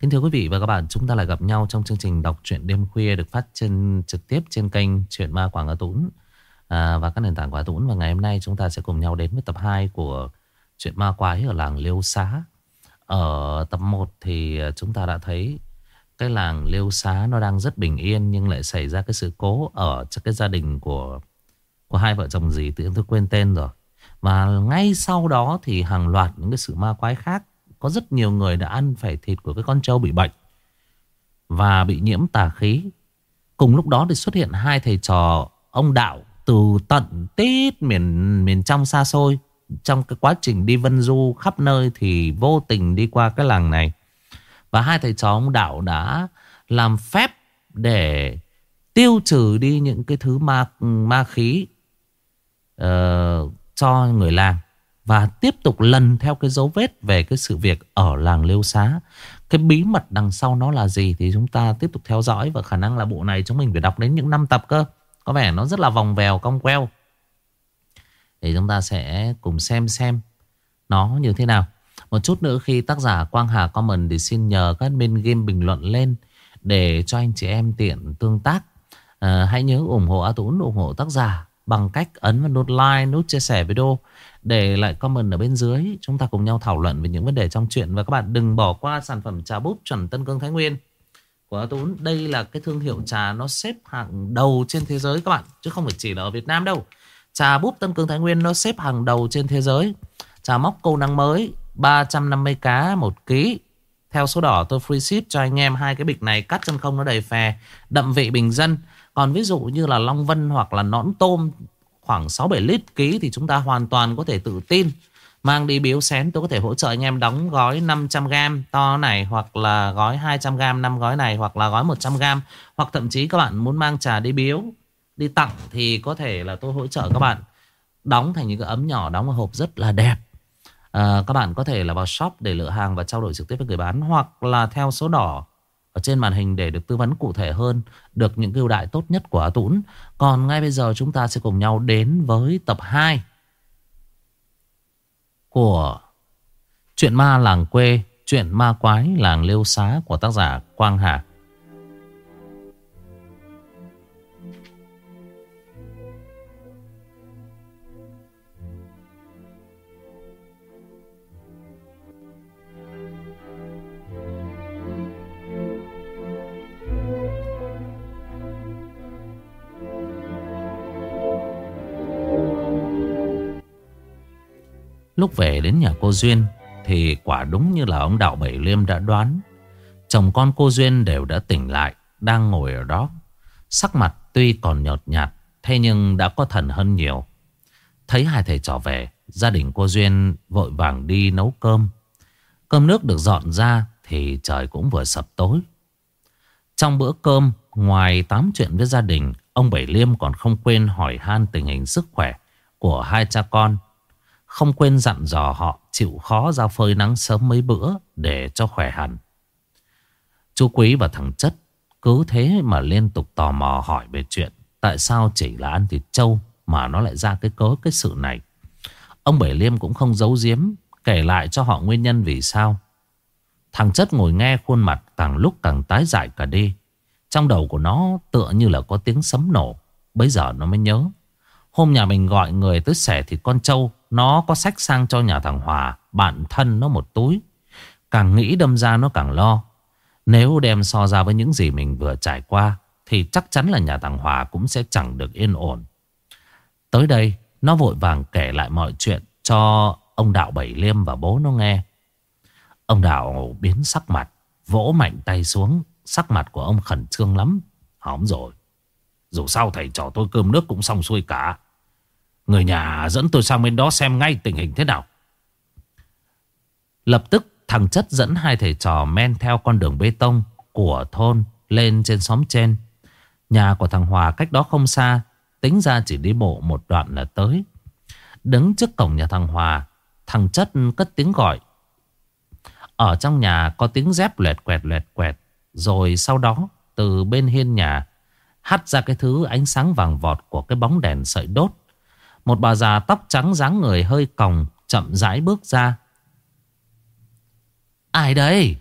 Kính thưa quý vị và các bạn, chúng ta lại gặp nhau trong chương trình đọc truyện đêm khuya được phát trên trực tiếp trên kênh Truyện Ma Quảng Ngã Tũng à, và các nền tảng Quảng Tũng. Và ngày hôm nay chúng ta sẽ cùng nhau đến với tập 2 của Truyện Ma Quái ở làng Liêu Xá. Ở tập 1 thì à, chúng ta đã thấy cái làng Liêu Xá nó đang rất bình yên nhưng lại xảy ra cái sự cố ở cái gia đình của của hai vợ chồng gì tự nhiên tôi quên tên rồi. Và ngay sau đó thì hàng loạt những cái sự ma quái khác có rất nhiều người đã ăn phải thịt của cái con trâu bị bệnh và bị nhiễm tà khí. Cùng lúc đó thì xuất hiện hai thầy trò ông đạo từ tận tít miền miền trong xa xôi. Trong cái quá trình đi vân du khắp nơi thì vô tình đi qua cái làng này. Và hai thầy trò ông đạo đã làm phép để tiêu trừ đi những cái thứ ma ma khí uh, cho người làng. Và tiếp tục lần theo cái dấu vết về cái sự việc ở làng Liêu Xá. Cái bí mật đằng sau nó là gì thì chúng ta tiếp tục theo dõi. Và khả năng là bộ này chúng mình phải đọc đến những năm tập cơ. Có vẻ nó rất là vòng vèo, cong queo. Thì chúng ta sẽ cùng xem xem nó như thế nào. Một chút nữa khi tác giả Quang Hà comment thì xin nhờ các bên game bình luận lên để cho anh chị em tiện tương tác. À, hãy nhớ ủng hộ A Tún, ủng hộ tác giả bằng cách ấn vào nút like, nút chia sẻ video để lại comment ở bên dưới. Chúng ta cùng nhau thảo luận về những vấn đề trong chuyện và các bạn đừng bỏ qua sản phẩm trà búp chuẩn Tân Cương Thái Nguyên của Tún. Đây là cái thương hiệu trà nó xếp hàng đầu trên thế giới các bạn, chứ không phải chỉ là ở Việt Nam đâu. Trà búp Tân Cương Thái Nguyên nó xếp hàng đầu trên thế giới. Trà móc câu năng mới 350 cá một ký. Theo số đỏ tôi free ship cho anh em hai cái bịch này cắt chân không nó đầy phè, đậm vị bình dân. Còn ví dụ như là Long Vân hoặc là nõn tôm khoảng 6-7 lít ký thì chúng ta hoàn toàn có thể tự tin. Mang đi biếu xén tôi có thể hỗ trợ anh em đóng gói 500g to này hoặc là gói 200g 5 gói này hoặc là gói 100g hoặc thậm chí các bạn muốn mang trà đi biếu đi tặng thì có thể là tôi hỗ trợ các bạn đóng thành những cái ấm nhỏ đóng vào hộp rất là đẹp. À, các bạn có thể là vào shop để lựa hàng và trao đổi trực tiếp với người bán hoặc là theo số đỏ ở trên màn hình để được tư vấn cụ thể hơn, được những ưu đại tốt nhất của A Tũng. Còn ngay bây giờ chúng ta sẽ cùng nhau đến với tập 2 của Chuyện ma làng quê, chuyện ma quái làng liêu xá của tác giả Quang Hà. Lúc về đến nhà cô Duyên Thì quả đúng như là ông Đạo Bảy Liêm đã đoán. Chồng con cô Duyên đều đã tỉnh lại, Đang ngồi ở đó. Sắc mặt tuy còn nhợt nhạt, Thế nhưng đã có thần hơn nhiều. Thấy hai thầy trò về, Gia đình cô Duyên vội vàng đi nấu cơm. Cơm nước được dọn ra Thì trời cũng vừa sập tối. Trong bữa cơm, Ngoài tám chuyện với gia đình, Ông Bảy Liêm còn không quên hỏi han tình hình sức khỏe Của hai cha con không quên dặn dò họ chịu khó ra phơi nắng sớm mấy bữa để cho khỏe hẳn. Chú Quý và thằng Chất cứ thế mà liên tục tò mò hỏi về chuyện tại sao chỉ là ăn thịt trâu mà nó lại ra cái cớ cái sự này. Ông Bảy Liêm cũng không giấu giếm, kể lại cho họ nguyên nhân vì sao. Thằng Chất ngồi nghe khuôn mặt càng lúc càng tái dại cả đi. Trong đầu của nó tựa như là có tiếng sấm nổ. Bây giờ nó mới nhớ. Hôm nhà mình gọi người tới xẻ thịt con trâu nó có sách sang cho nhà thằng Hòa, Bạn thân nó một túi. Càng nghĩ đâm ra nó càng lo. Nếu đem so ra với những gì mình vừa trải qua, Thì chắc chắn là nhà thằng Hòa cũng sẽ chẳng được yên ổn. Tới đây, Nó vội vàng kể lại mọi chuyện Cho ông Đạo Bảy Liêm và bố nó nghe. Ông Đạo biến sắc mặt, Vỗ mạnh tay xuống. Sắc mặt của ông khẩn trương lắm. Hỏng rồi. Dù sao thầy trò tôi cơm nước cũng xong xuôi cả. Người nhà dẫn tôi sang bên đó xem ngay tình hình thế nào. Lập tức thằng Chất dẫn hai thầy trò men theo con đường bê tông của thôn lên trên xóm trên. Nhà của thằng Hòa cách đó không xa, tính ra chỉ đi bộ một đoạn là tới. Đứng trước cổng nhà thằng Hòa, thằng Chất cất tiếng gọi. Ở trong nhà có tiếng dép lẹt quẹt lẹt quẹt. Rồi sau đó từ bên hiên nhà hắt ra cái thứ ánh sáng vàng vọt của cái bóng đèn sợi đốt. Một bà già tóc trắng dáng người hơi còng Chậm rãi bước ra. Ai đây?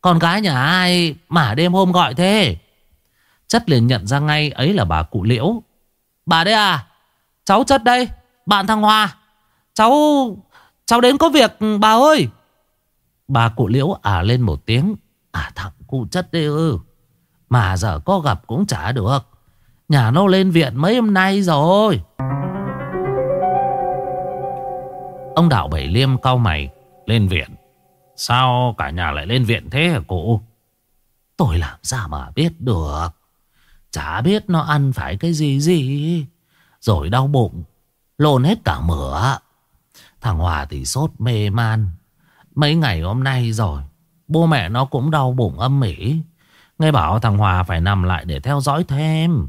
Con gái nhà ai mà đêm hôm gọi thế? Chất liền nhận ra ngay ấy là bà cụ liễu. Bà đây à? Cháu Chất đây, Bạn thằng Hòa. Cháu Cháu đến có việc, bà ơi. Bà cụ liễu à lên một tiếng. À thằng cụ Chất đây ư. Mà giờ có gặp cũng chả được. Nhà nó lên viện mấy hôm nay rồi. Ông đạo Bảy Liêm cau mày, Lên viện. Sao cả nhà lại lên viện thế hả cụ? Tôi làm sao mà biết được. Chả biết nó ăn phải cái gì gì. Rồi đau bụng Lồn hết cả mửa. Thằng Hòa thì sốt mê man. Mấy ngày hôm nay rồi, Bố mẹ nó cũng đau bụng âm mỉ Nghe bảo thằng Hòa phải nằm lại để theo dõi thêm.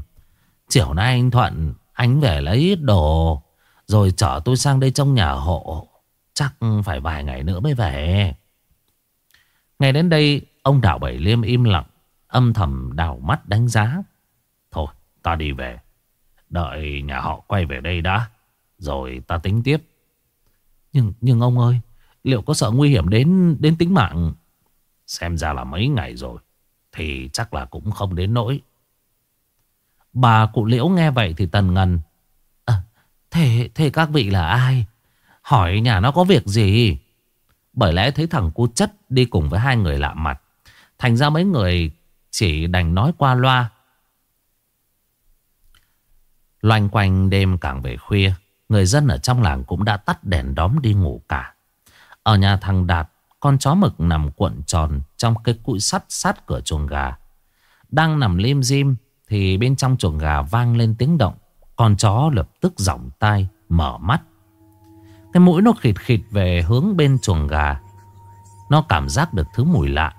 Chiều nay anh Thuận, Anh về lấy ít đồ. Rồi chở tôi sang đây trong nhà hộ Chắc phải vài ngày nữa mới về. Ngày đến đây, Ông Đạo Bảy Liêm im lặng, Âm thầm đào mắt đánh giá. Thôi, ta đi về. Đợi nhà họ quay về đây đã, Rồi ta tính tiếp. Nhưng nhưng ông ơi, Liệu có sợ nguy hiểm đến đến tính mạng? Xem ra là mấy ngày rồi, Thì chắc là cũng không đến nỗi. Bà cụ liễu nghe vậy thì tần ngần thế, thế các vị là ai? Hỏi nhà nó có việc gì? Bởi lẽ thấy thằng cu chất đi cùng với hai người lạ mặt. Thành ra mấy người chỉ đành nói qua loa. Loanh quanh đêm càng về khuya Người dân ở trong làng cũng đã tắt đèn đóm đi ngủ cả. Ở nhà thằng Đạt Con chó mực nằm cuộn tròn Trong cái cụi sắt sát cửa chuồng gà. Đang nằm lim dim Thì bên trong chuồng gà vang lên tiếng động. Con chó lập tức giỏng tai, Mở mắt. Cái mũi nó khịt khịt về hướng bên chuồng gà. Nó cảm giác được thứ mùi lạ.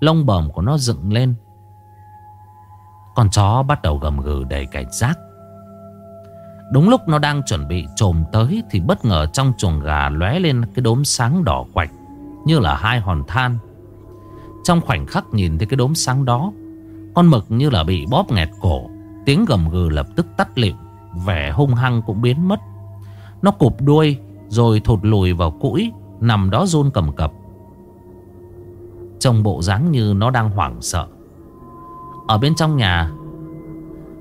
Lông bờm của nó dựng lên. Con chó bắt đầu gầm gừ đầy cảnh giác. Đúng lúc nó đang chuẩn bị trồm tới Thì bất ngờ trong chuồng gà lóe lên cái đốm sáng đỏ quạch, Như là hai hòn than. Trong khoảnh khắc nhìn thấy cái đốm sáng đó, Con mực như là bị bóp nghẹt cổ, Tiếng gầm gừ lập tức tắt lịm. Vẻ hung hăng cũng biến mất. Nó cụp đuôi, Rồi thụt lùi vào cũi, Nằm đó run cầm cập. Trông bộ dáng như nó đang hoảng sợ. Ở bên trong nhà,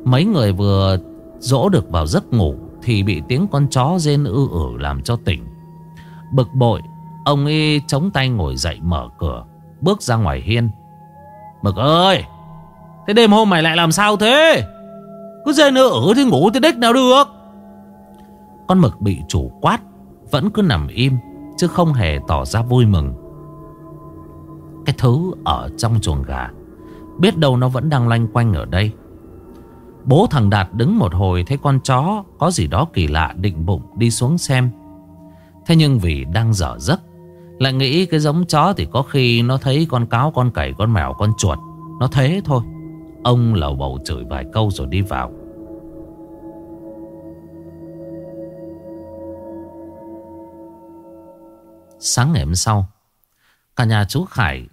Mấy người vừa Dỗ được vào giấc ngủ Thì bị tiếng con chó rên ư ử làm cho tỉnh. Bực bội, Ông y chống tay ngồi dậy mở cửa, Bước ra ngoài hiên. Mực ơi! Thế đêm hôm mày lại làm sao thế? Cứ rên nữa ở thì ngủ thì đích nào được Con mực bị chủ quát Vẫn cứ nằm im Chứ không hề tỏ ra vui mừng Cái thứ ở trong chuồng gà Biết đâu nó vẫn đang loanh quanh ở đây Bố thằng Đạt đứng một hồi thấy con chó có gì đó kỳ lạ định bụng đi xuống xem. Thế nhưng vì đang dở giấc, lại nghĩ cái giống chó thì có khi nó thấy con cáo, con cẩy, con mèo, con chuột. Nó thế thôi. Ông lầu bầu chửi vài câu rồi đi vào. Sáng ngày hôm sau, cả nhà chú Khải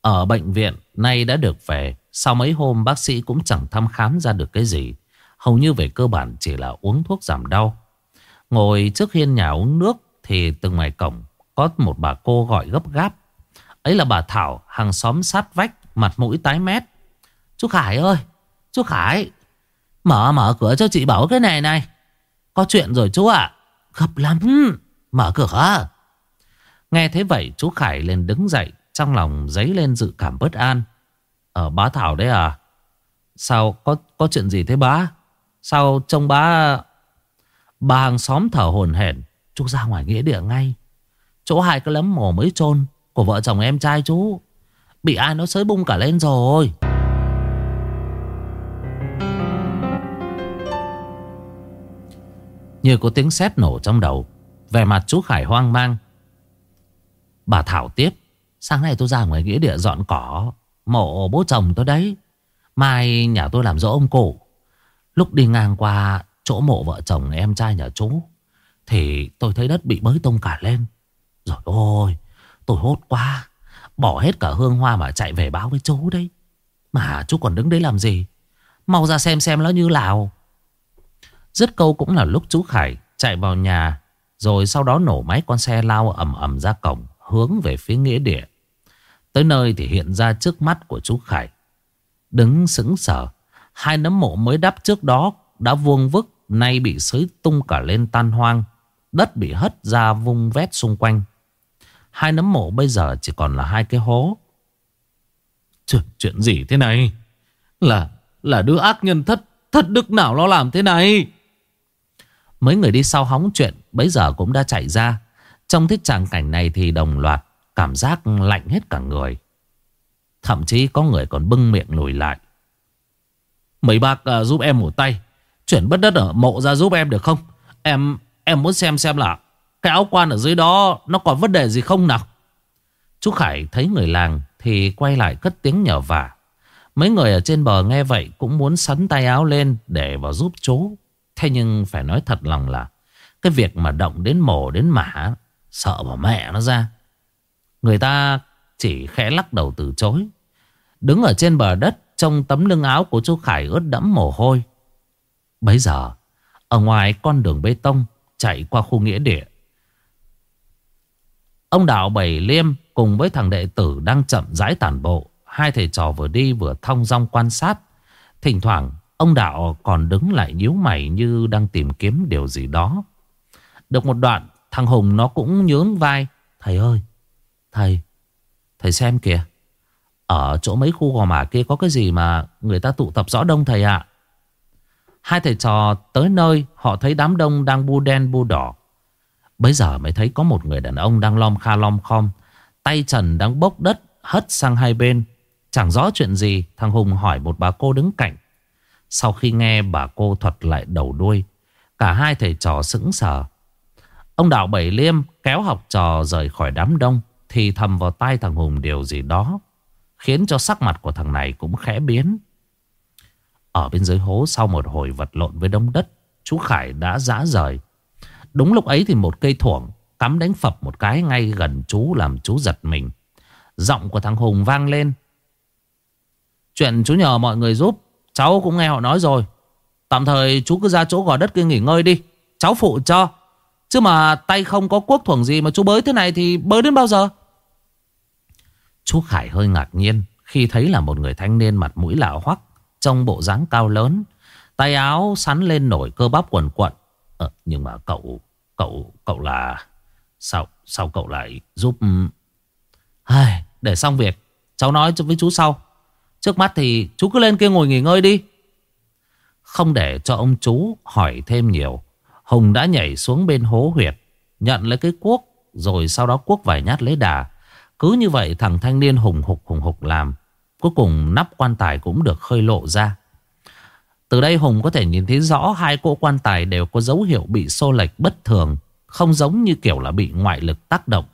ở bệnh viện nay đã được về. Sau mấy hôm bác sĩ cũng chẳng thăm khám ra được cái gì. Hầu như về cơ bản chỉ là uống thuốc giảm đau. Ngồi trước hiên nhà uống nước Thì từ ngoài cổng Có một bà cô gọi gấp gáp. Ấy là bà Thảo hàng xóm sát vách Mặt mũi tái mét. Chú Khải ơi Chú Khải Mở mở cửa cho chị bảo cái này này. Có chuyện rồi chú ạ. Gấp lắm. Mở cửa. Nghe thế vậy, chú Khải lên đứng dậy, Trong lòng dấy lên dự cảm bất an. Ờ bá Thảo đấy à? Sao có có chuyện gì thế bá? Sao trông bá Bà hàng xóm thở hồn hển? Chú ra ngoài nghĩa địa ngay. Chỗ hai cái lấm mồ mới chôn Của vợ chồng em trai chú. Bị ai nó sới bung cả lên rồi. Như có tiếng sét nổ trong đầu Về mặt chú Khải hoang mang. Bà Thảo tiếp. Sáng nay tôi ra ngoài nghĩa địa dọn cỏ Mộ bố chồng tôi đấy. Mai nhà tôi làm dỗ ông cụ. Lúc đi ngang qua chỗ mộ vợ chồng em trai nhà chú, Thì tôi thấy đất bị bới tông cả lên. Rồi ôi, Tôi hốt quá. Bỏ hết cả hương hoa mà chạy về báo với chú đấy. Mà chú còn đứng đấy làm gì? Mau ra xem xem nó như nào. Dứt câu cũng là lúc chú Khải chạy vào nhà, Rồi sau đó nổ máy con xe lao ầm ầm ra cổng. Hướng về phía nghĩa địa. Tới nơi thì hiện ra trước mắt của chú Khải. Đứng sững sờ Hai nấm mộ mới đắp trước đó Đã vuông vức Nay bị xới tung cả lên tan hoang Đất bị hất ra vung vét xung quanh. Hai nấm mộ bây giờ chỉ còn là hai cái hố. Chuyện, chuyện gì thế này? Là là đứa ác nhân thất Thất đức nào nó làm thế này? Mấy người đi sau hóng chuyện Bây giờ cũng đã chạy ra trong thích tràng cảnh này thì đồng loạt Cảm giác lạnh hết cả người. Thậm chí có người còn bưng miệng lùi lại. Mấy bác uh, giúp em một tay. Chuyển bất đất ở mộ ra giúp em được không? Em em muốn xem xem là Cái áo quan ở dưới đó Nó còn vấn đề gì không nào? Chú Khải thấy người làng Thì quay lại cất tiếng nhờ vả. Mấy người ở trên bờ nghe vậy Cũng muốn sắn tay áo lên Để vào giúp chú. Thế nhưng phải nói thật lòng là Cái việc mà động đến mổ đến mả Sợ bỏ mẹ nó ra. Người ta chỉ khẽ lắc đầu từ chối. Đứng ở trên bờ đất, Trong tấm lưng áo của chú Khải ướt đẫm mồ hôi. Bấy giờ, Ở ngoài con đường bê tông, Chạy qua khu nghĩa địa. Ông Đạo Bảy Liêm Cùng với thằng đệ tử đang chậm rãi tản bộ. Hai thầy trò vừa đi vừa thong dong quan sát. Thỉnh thoảng, Ông Đạo còn đứng lại nhíu mày Như đang tìm kiếm điều gì đó. Được một đoạn Thằng Hùng nó cũng nhướng vai. Thầy ơi, Thầy Thầy xem kìa. Ở chỗ mấy khu gò mả kia có cái gì mà Người ta tụ tập rõ đông thầy ạ? Hai thầy trò tới nơi, Họ thấy đám đông đang bu đen bu đỏ. Bây giờ mới thấy có một người đàn ông Đang lom kha lom khom, Tay trần đang bốc đất, hất sang hai bên. Chẳng rõ chuyện gì, Thằng Hùng hỏi một bà cô đứng cạnh. Sau khi nghe bà cô thuật lại đầu đuôi, Cả hai thầy trò sững sờ. Ông Đạo Bảy Liêm kéo học trò rời khỏi đám đông Thì thầm vào tai thằng Hùng điều gì đó, Khiến cho sắc mặt của thằng này cũng khẽ biến. Ở bên dưới hố sau một hồi vật lộn với đống đất, Chú Khải đã dã rời. Đúng lúc ấy thì một cây thuổng Cắm đánh phập một cái ngay gần chú Làm chú giật mình. Giọng của thằng Hùng vang lên. Chuyện chú nhờ mọi người giúp, Cháu cũng nghe họ nói rồi. Tạm thời chú cứ ra chỗ gò đất kia nghỉ ngơi đi, Cháu phụ cho. Chứ mà tay không có quốc thuần gì mà chú bới thế này thì bới đến bao giờ? Chú Khải hơi ngạc nhiên khi thấy là một người thanh niên mặt mũi lạ hoắc trong bộ dáng cao lớn. Tay áo sắn lên nổi cơ bắp quần quận. Ờ, nhưng mà cậu, cậu, cậu là... Sao, sao cậu lại giúp... Ừ. Ai, để xong việc, cháu nói với chú sau. Trước mắt thì chú cứ lên kia ngồi nghỉ ngơi đi. Không để cho ông chú hỏi thêm nhiều. Hùng đã nhảy xuống bên hố huyệt, Nhận lấy cái cuốc, Rồi sau đó cuốc vài nhát lấy đà. Cứ như vậy thằng thanh niên hùng hục hùng hục làm, Cuối cùng nắp quan tài cũng được khơi lộ ra. Từ đây Hùng có thể nhìn thấy rõ Hai cỗ quan tài đều có dấu hiệu bị xô lệch bất thường, Không giống như kiểu là bị ngoại lực tác động.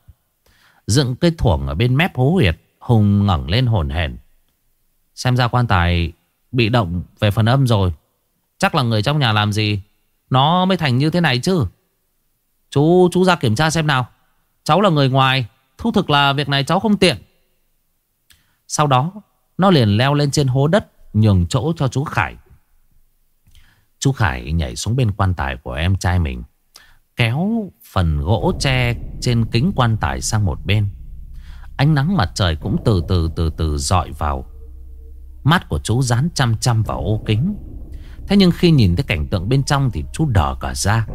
Dựng cây thuổng ở bên mép hố huyệt, Hùng ngẩng lên hồn hển. Xem ra quan tài bị động về phần âm rồi. Chắc là người trong nhà làm gì? Nó mới thành như thế này chứ. Chú chú ra kiểm tra xem nào. Cháu là người ngoài Thu thực là việc này cháu không tiện. Sau đó, Nó liền leo lên trên hố đất, Nhường chỗ cho chú Khải. Chú Khải nhảy xuống bên quan tài của em trai mình, Kéo phần gỗ tre trên kính quan tài sang một bên. Ánh nắng mặt trời cũng từ từ từ từ dọi vào. Mắt của chú dán chăm chăm vào ô kính. Thế nhưng khi nhìn thấy cảnh tượng bên trong Thì chú đỏ cả ra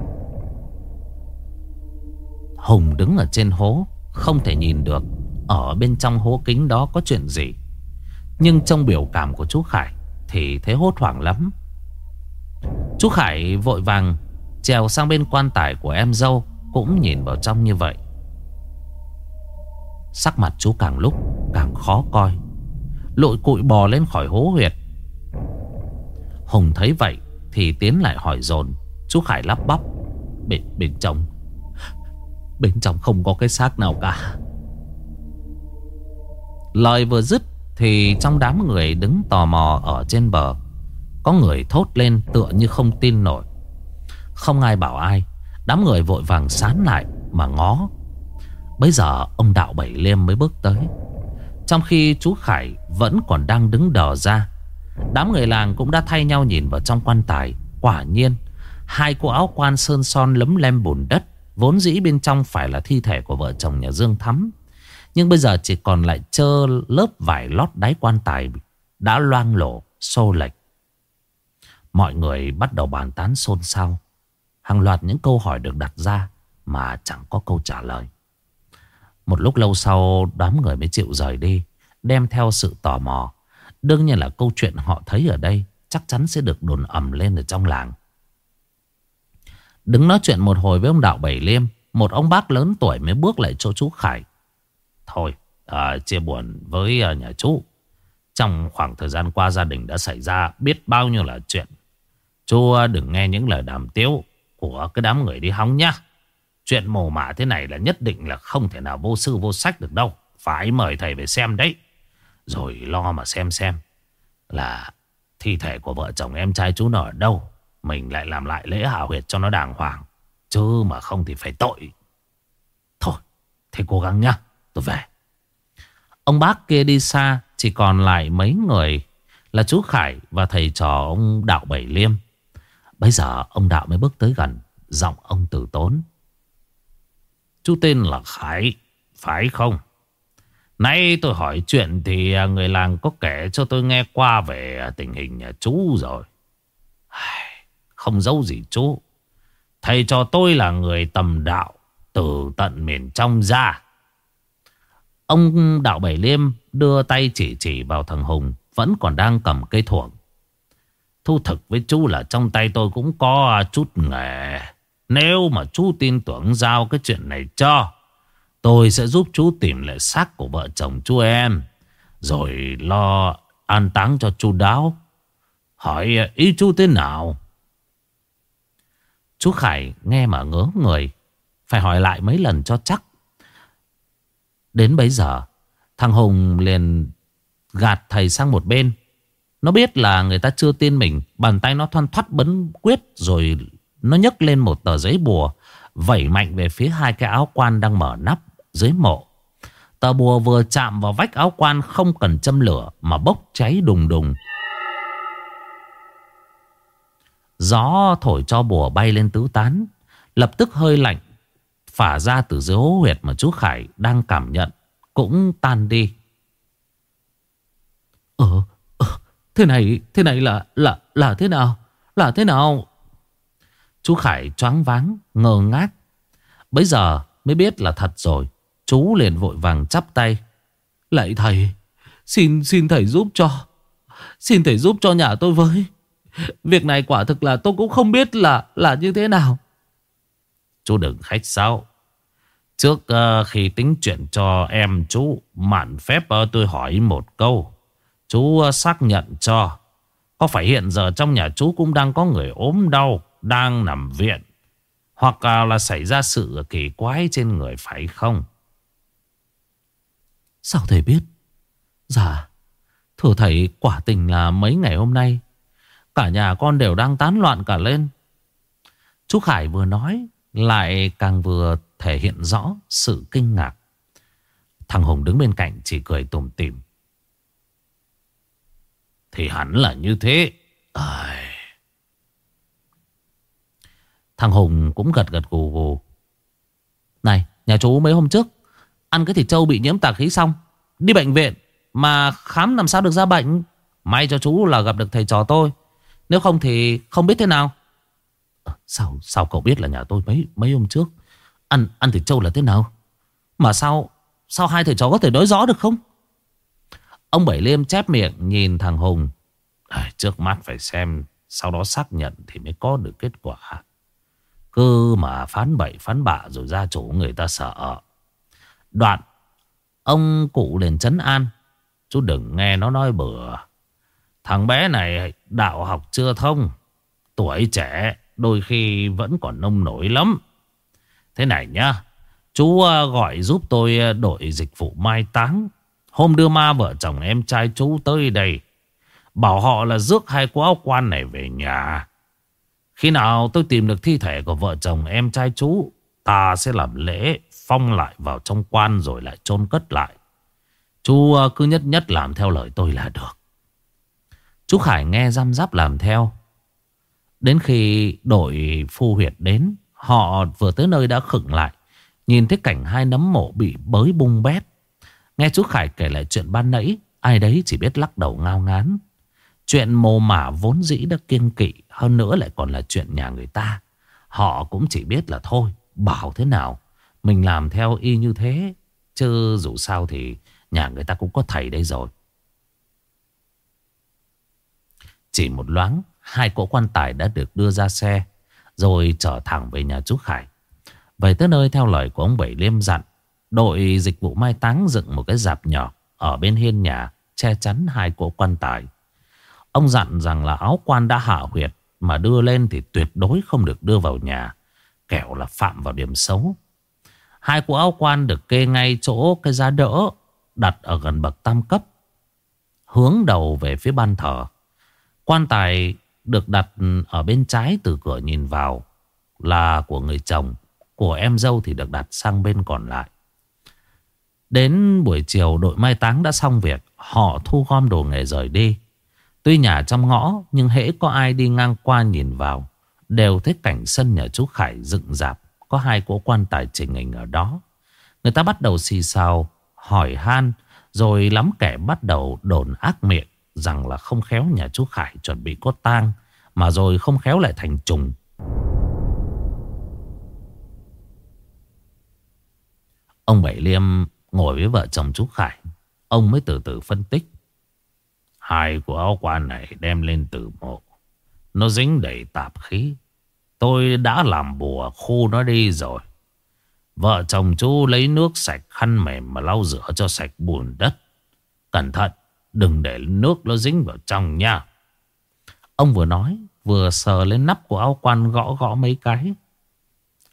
Hùng đứng ở trên hố, Không thể nhìn được Ở bên trong hố kính đó có chuyện gì. Nhưng trong biểu cảm của chú Khải Thì thấy hốt hoảng lắm. Chú Khải vội vàng Trèo sang bên quan tài của em dâu, Cũng nhìn vào trong như vậy. Sắc mặt chú càng lúc càng khó coi. Lội cụi bò lên khỏi hố huyệt Hùng thấy vậy Thì tiến lại hỏi dồn. Chú Khải lắp bắp. Bên, bên trong. Bên trong không có cái xác nào cả. Lời vừa dứt Thì trong đám người đứng tò mò Ở trên bờ Có người thốt lên tựa như không tin nổi. Không ai bảo ai Đám người vội vàng sán lại Mà ngó. Bây giờ ông Đạo Bảy Liêm mới bước tới. Trong khi chú Khải vẫn còn đang đứng đờ ra Đám người làng cũng đã thay nhau nhìn vào trong quan tài Quả nhiên Hai cô áo quan sơn son lấm lem bùn đất Vốn dĩ bên trong phải là thi thể của vợ chồng nhà Dương Thắm Nhưng bây giờ chỉ còn lại trơ lớp vải lót đáy quan tài đã loang lổ, xô lệch. Mọi người bắt đầu bàn tán xôn xao. Hàng loạt những câu hỏi được đặt ra mà chẳng có câu trả lời. Một lúc lâu sau đám người mới chịu rời đi, đem theo sự tò mò. Đương nhiên là câu chuyện họ thấy ở đây chắc chắn sẽ được đồn ầm lên ở trong làng. Đứng nói chuyện một hồi với ông Đạo Bảy Liêm, một ông bác lớn tuổi mới bước lại chỗ chú Khải. Thôi, à, chia buồn với à, nhà chú. Trong khoảng thời gian qua gia đình đã xảy ra biết bao nhiêu là chuyện. Chú à, đừng nghe những lời đàm tiếu của cái đám người đi hóng nhá. Chuyện mồ mả thế này là nhất định là không thể nào vô sư vô sách được đâu. Phải mời thầy về xem đấy. Rồi lo mà xem xem là thi thể của vợ chồng em trai chú nó ở đâu. Mình lại làm lại lễ hạ huyệt cho nó đàng hoàng. Chứ mà không thì phải tội. Thôi, thế cố gắng nhá. Tôi về. Ông bác kia đi xa, chỉ còn lại mấy người là chú Khải và thầy trò ông Đạo Bảy Liêm. Bây giờ ông Đạo mới bước tới gần, giọng ông tử tốn. Chú tên là Khải, phải không? Nay tôi hỏi chuyện thì à, người làng có kể cho tôi nghe qua về à, tình hình nhà chú rồi. Không giấu gì chú. Thầy cho tôi là người tầm đạo từ tận miền trong ra. Ông đạo Bảy Liêm đưa tay chỉ chỉ vào thằng Hùng vẫn còn đang cầm cây thuồng. Thu thực với chú là trong tay tôi cũng có chút nghề. Nếu mà chú tin tưởng giao cái chuyện này cho, tôi sẽ giúp chú tìm lại xác của vợ chồng chú em. Rồi lo an táng cho chú đáo. Hỏi ờ, ý chú thế nào? Chú Khải nghe mà ngớ người. Phải hỏi lại mấy lần cho chắc. Đến bấy giờ, thằng Hùng liền gạt thầy sang một bên. Nó biết là người ta chưa tin mình. Bàn tay nó thoăn thoắt bấn quyết rồi nó nhấc lên một tờ giấy bùa. Vẩy mạnh về phía hai cái áo quan đang mở nắp dưới mộ. Tờ bùa vừa chạm vào vách áo quan không cần châm lửa mà bốc cháy đùng đùng. Gió thổi cho bùa bay lên tứ tán. Lập tức hơi lạnh phả ra từ dưới hố huyệt mà chú Khải đang cảm nhận cũng tan đi. Ờ, ờ, thế này, thế này là, là, là thế nào? Là thế nào? Chú Khải choáng váng, ngơ ngác. Bây giờ mới biết là thật rồi. Chú liền vội vàng chắp tay. Lạy thầy, xin xin thầy giúp cho. Xin thầy giúp cho nhà tôi với. Việc này quả thực là tôi cũng không biết là là như thế nào. Chú đừng khách sáo. Trước uh, khi tính chuyện cho em chú mạn phép uh, tôi hỏi một câu. Chú uh, xác nhận cho. Có phải hiện giờ trong nhà chú cũng đang có người ốm đau, đang nằm viện? Hoặc là xảy ra sự kỳ quái trên người phải không? Sao thầy biết? Dạ, thưa thầy quả tình là mấy ngày hôm nay Cả nhà con đều đang tán loạn cả lên Chú Khải vừa nói Lại càng vừa thể hiện rõ sự kinh ngạc. Thằng Hùng đứng bên cạnh chỉ cười tủm tỉm. Thì hẳn là như thế. À... Thằng Hùng cũng gật gật gù gù. Này, nhà chú mấy hôm trước ăn cái thịt trâu bị nhiễm tà khí xong, đi bệnh viện mà khám làm sao được ra bệnh. May cho chú là gặp được thầy trò tôi. Nếu không thì không biết thế nào. Sao sao cậu biết là nhà tôi mấy mấy hôm trước Ăn ăn thịt trâu là thế nào Mà sao Sao hai thầy trò có thể nói rõ được không Ông Bảy Liêm chép miệng nhìn thằng Hùng à, Trước mắt phải xem Sau đó xác nhận thì mới có được kết quả Cứ mà phán bậy phán bạ Rồi ra chủ người ta sợ Đoạn. Ông cụ liền chấn an. Chú đừng nghe nó nói bừa. Thằng bé này đạo học chưa thông. Tuổi trẻ, Đôi khi vẫn còn nông nổi lắm. Thế này nhá. Chú ờ, gọi giúp tôi ờ, đổi dịch vụ mai táng. Hôm đưa ma vợ chồng em trai chú tới đây. Bảo họ là rước hai cô áo quan này về nhà. Khi nào tôi tìm được thi thể của vợ chồng em trai chú, Ta sẽ làm lễ phong lại vào trong quan rồi lại chôn cất lại. Chú ờ, cứ nhất nhất làm theo lời tôi là được. Chú Khải nghe răm rắp làm theo. Đến khi đội phu huyệt đến, Họ vừa tới nơi đã khựng lại. Nhìn thấy cảnh hai nấm mộ bị bới bung bét. Nghe chú Khải kể lại chuyện ban nãy, Ai đấy chỉ biết lắc đầu ngao ngán. Chuyện mồ mả vốn dĩ đã kiêng kỵ, Hơn nữa lại còn là chuyện nhà người ta. Họ cũng chỉ biết là thôi, Bảo thế nào. Mình làm theo y như thế, Chứ dù sao thì nhà người ta cũng có thầy đây rồi. Chỉ một loáng, Hai cỗ quan tài đã được đưa ra xe, Rồi trở thẳng về nhà chú Khải. Về tới nơi, theo lời của ông Bảy Liêm dặn, Đội dịch vụ mai táng dựng một cái dạp nhỏ Ở bên hiên nhà, Che chắn hai cỗ quan tài. Ông dặn rằng là áo quan đã hạ huyệt, Mà đưa lên thì tuyệt đối không được đưa vào nhà, Kẻo là phạm vào điểm xấu. Hai cụ áo quan được kê ngay chỗ cái giá đỡ Đặt ở gần bậc tam cấp, Hướng đầu về phía ban thờ. Quan tài được đặt ở bên trái từ cửa nhìn vào, Là của người chồng, Của em dâu thì được đặt sang bên còn lại. Đến buổi chiều, đội mai táng đã xong việc, Họ thu gom đồ nghề rời đi. Tuy nhà trong ngõ, Nhưng hễ có ai đi ngang qua nhìn vào, Đều thấy cảnh sân nhà chú Khải dựng dạp. Có hai cỗ quan tài trình hình ở đó. Người ta bắt đầu xì xào, Hỏi han, Rồi lắm kẻ bắt đầu đồn ác miệng Rằng là không khéo nhà chú Khải chuẩn bị cốt tang, Mà rồi không khéo lại thành trùng. Ông Bảy Liêm ngồi với vợ chồng chú Khải. Ông mới từ từ phân tích. Hai của áo quan này đem lên từ mộ. Nó dính đầy tạp khí. Tôi đã làm bùa khu nó đi rồi. Vợ chồng chú lấy nước sạch khăn mềm mà lau rửa cho sạch bùn đất. Cẩn thận, Đừng để nước nó dính vào trong nha. Ông vừa nói, Vừa sờ lên nắp của áo quan gõ gõ mấy cái.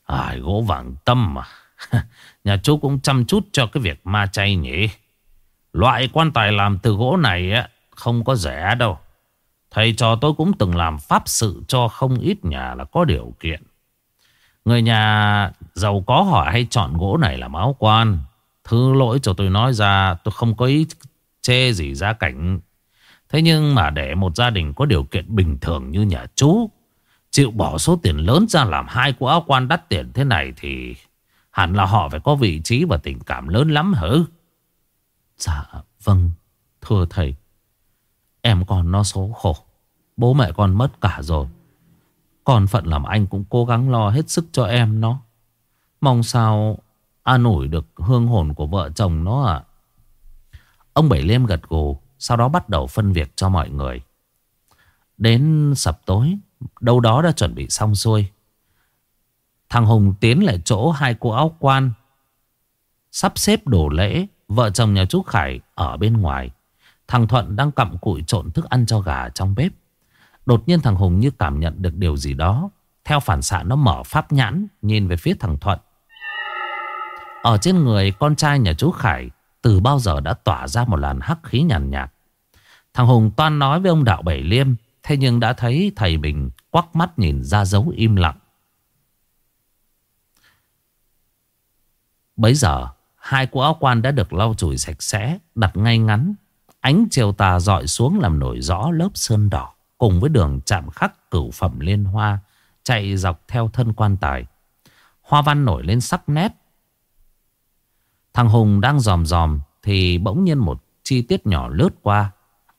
Ai, gỗ vàng tâm mà. Nhà chú cũng chăm chút cho cái việc ma chay nhỉ. Loại quan tài làm từ gỗ này á, không có rẻ đâu. Thầy trò tôi cũng từng làm pháp sự cho không ít nhà là có điều kiện. Người nhà giàu có họ hay chọn gỗ này làm áo quan. Thứ lỗi cho tôi nói ra, tôi không có ý chê gì gia cảnh. Thế nhưng mà để một gia đình có điều kiện bình thường như nhà chú, chịu bỏ số tiền lớn ra làm hai của áo quan đắt tiền thế này thì hẳn là họ phải có vị trí và tình cảm lớn lắm hử? Dạ vâng thưa thầy Em còn nó số khổ. Bố mẹ con mất cả rồi. Còn phận làm anh cũng cố gắng lo hết sức cho em nó. Mong sao an ủi được hương hồn của vợ chồng nó ạ. Ông Bảy Liêm gật gù, Sau đó bắt đầu phân việc cho mọi người. Đến sập tối, Đâu đó đã chuẩn bị xong xuôi. Thằng Hùng tiến lại chỗ hai cô áo quan, Sắp xếp đồ lễ, Vợ chồng nhà chú Khải ở bên ngoài. Thằng Thuận đang cặm cụi trộn thức ăn cho gà trong bếp. Đột nhiên thằng Hùng như cảm nhận được điều gì đó. Theo phản xạ nó mở pháp nhãn nhìn về phía thằng Thuận. Ở trên người con trai nhà chú Khải từ bao giờ đã tỏa ra một làn hắc khí nhàn nhạt, nhạt. Thằng Hùng toan nói với ông Đạo Bảy Liêm. Thế nhưng đã thấy thầy mình quắc mắt nhìn ra dấu im lặng. Bấy giờ hai cỗ áo quan đã được lau chùi sạch sẽ đặt ngay ngắn Ánh chiều tà dọi xuống làm nổi rõ lớp sơn đỏ cùng với đường chạm khắc cửu phẩm liên hoa chạy dọc theo thân quan tài. Hoa văn nổi lên sắc nét. Thằng Hùng đang dòm dòm thì bỗng nhiên một chi tiết nhỏ lướt qua.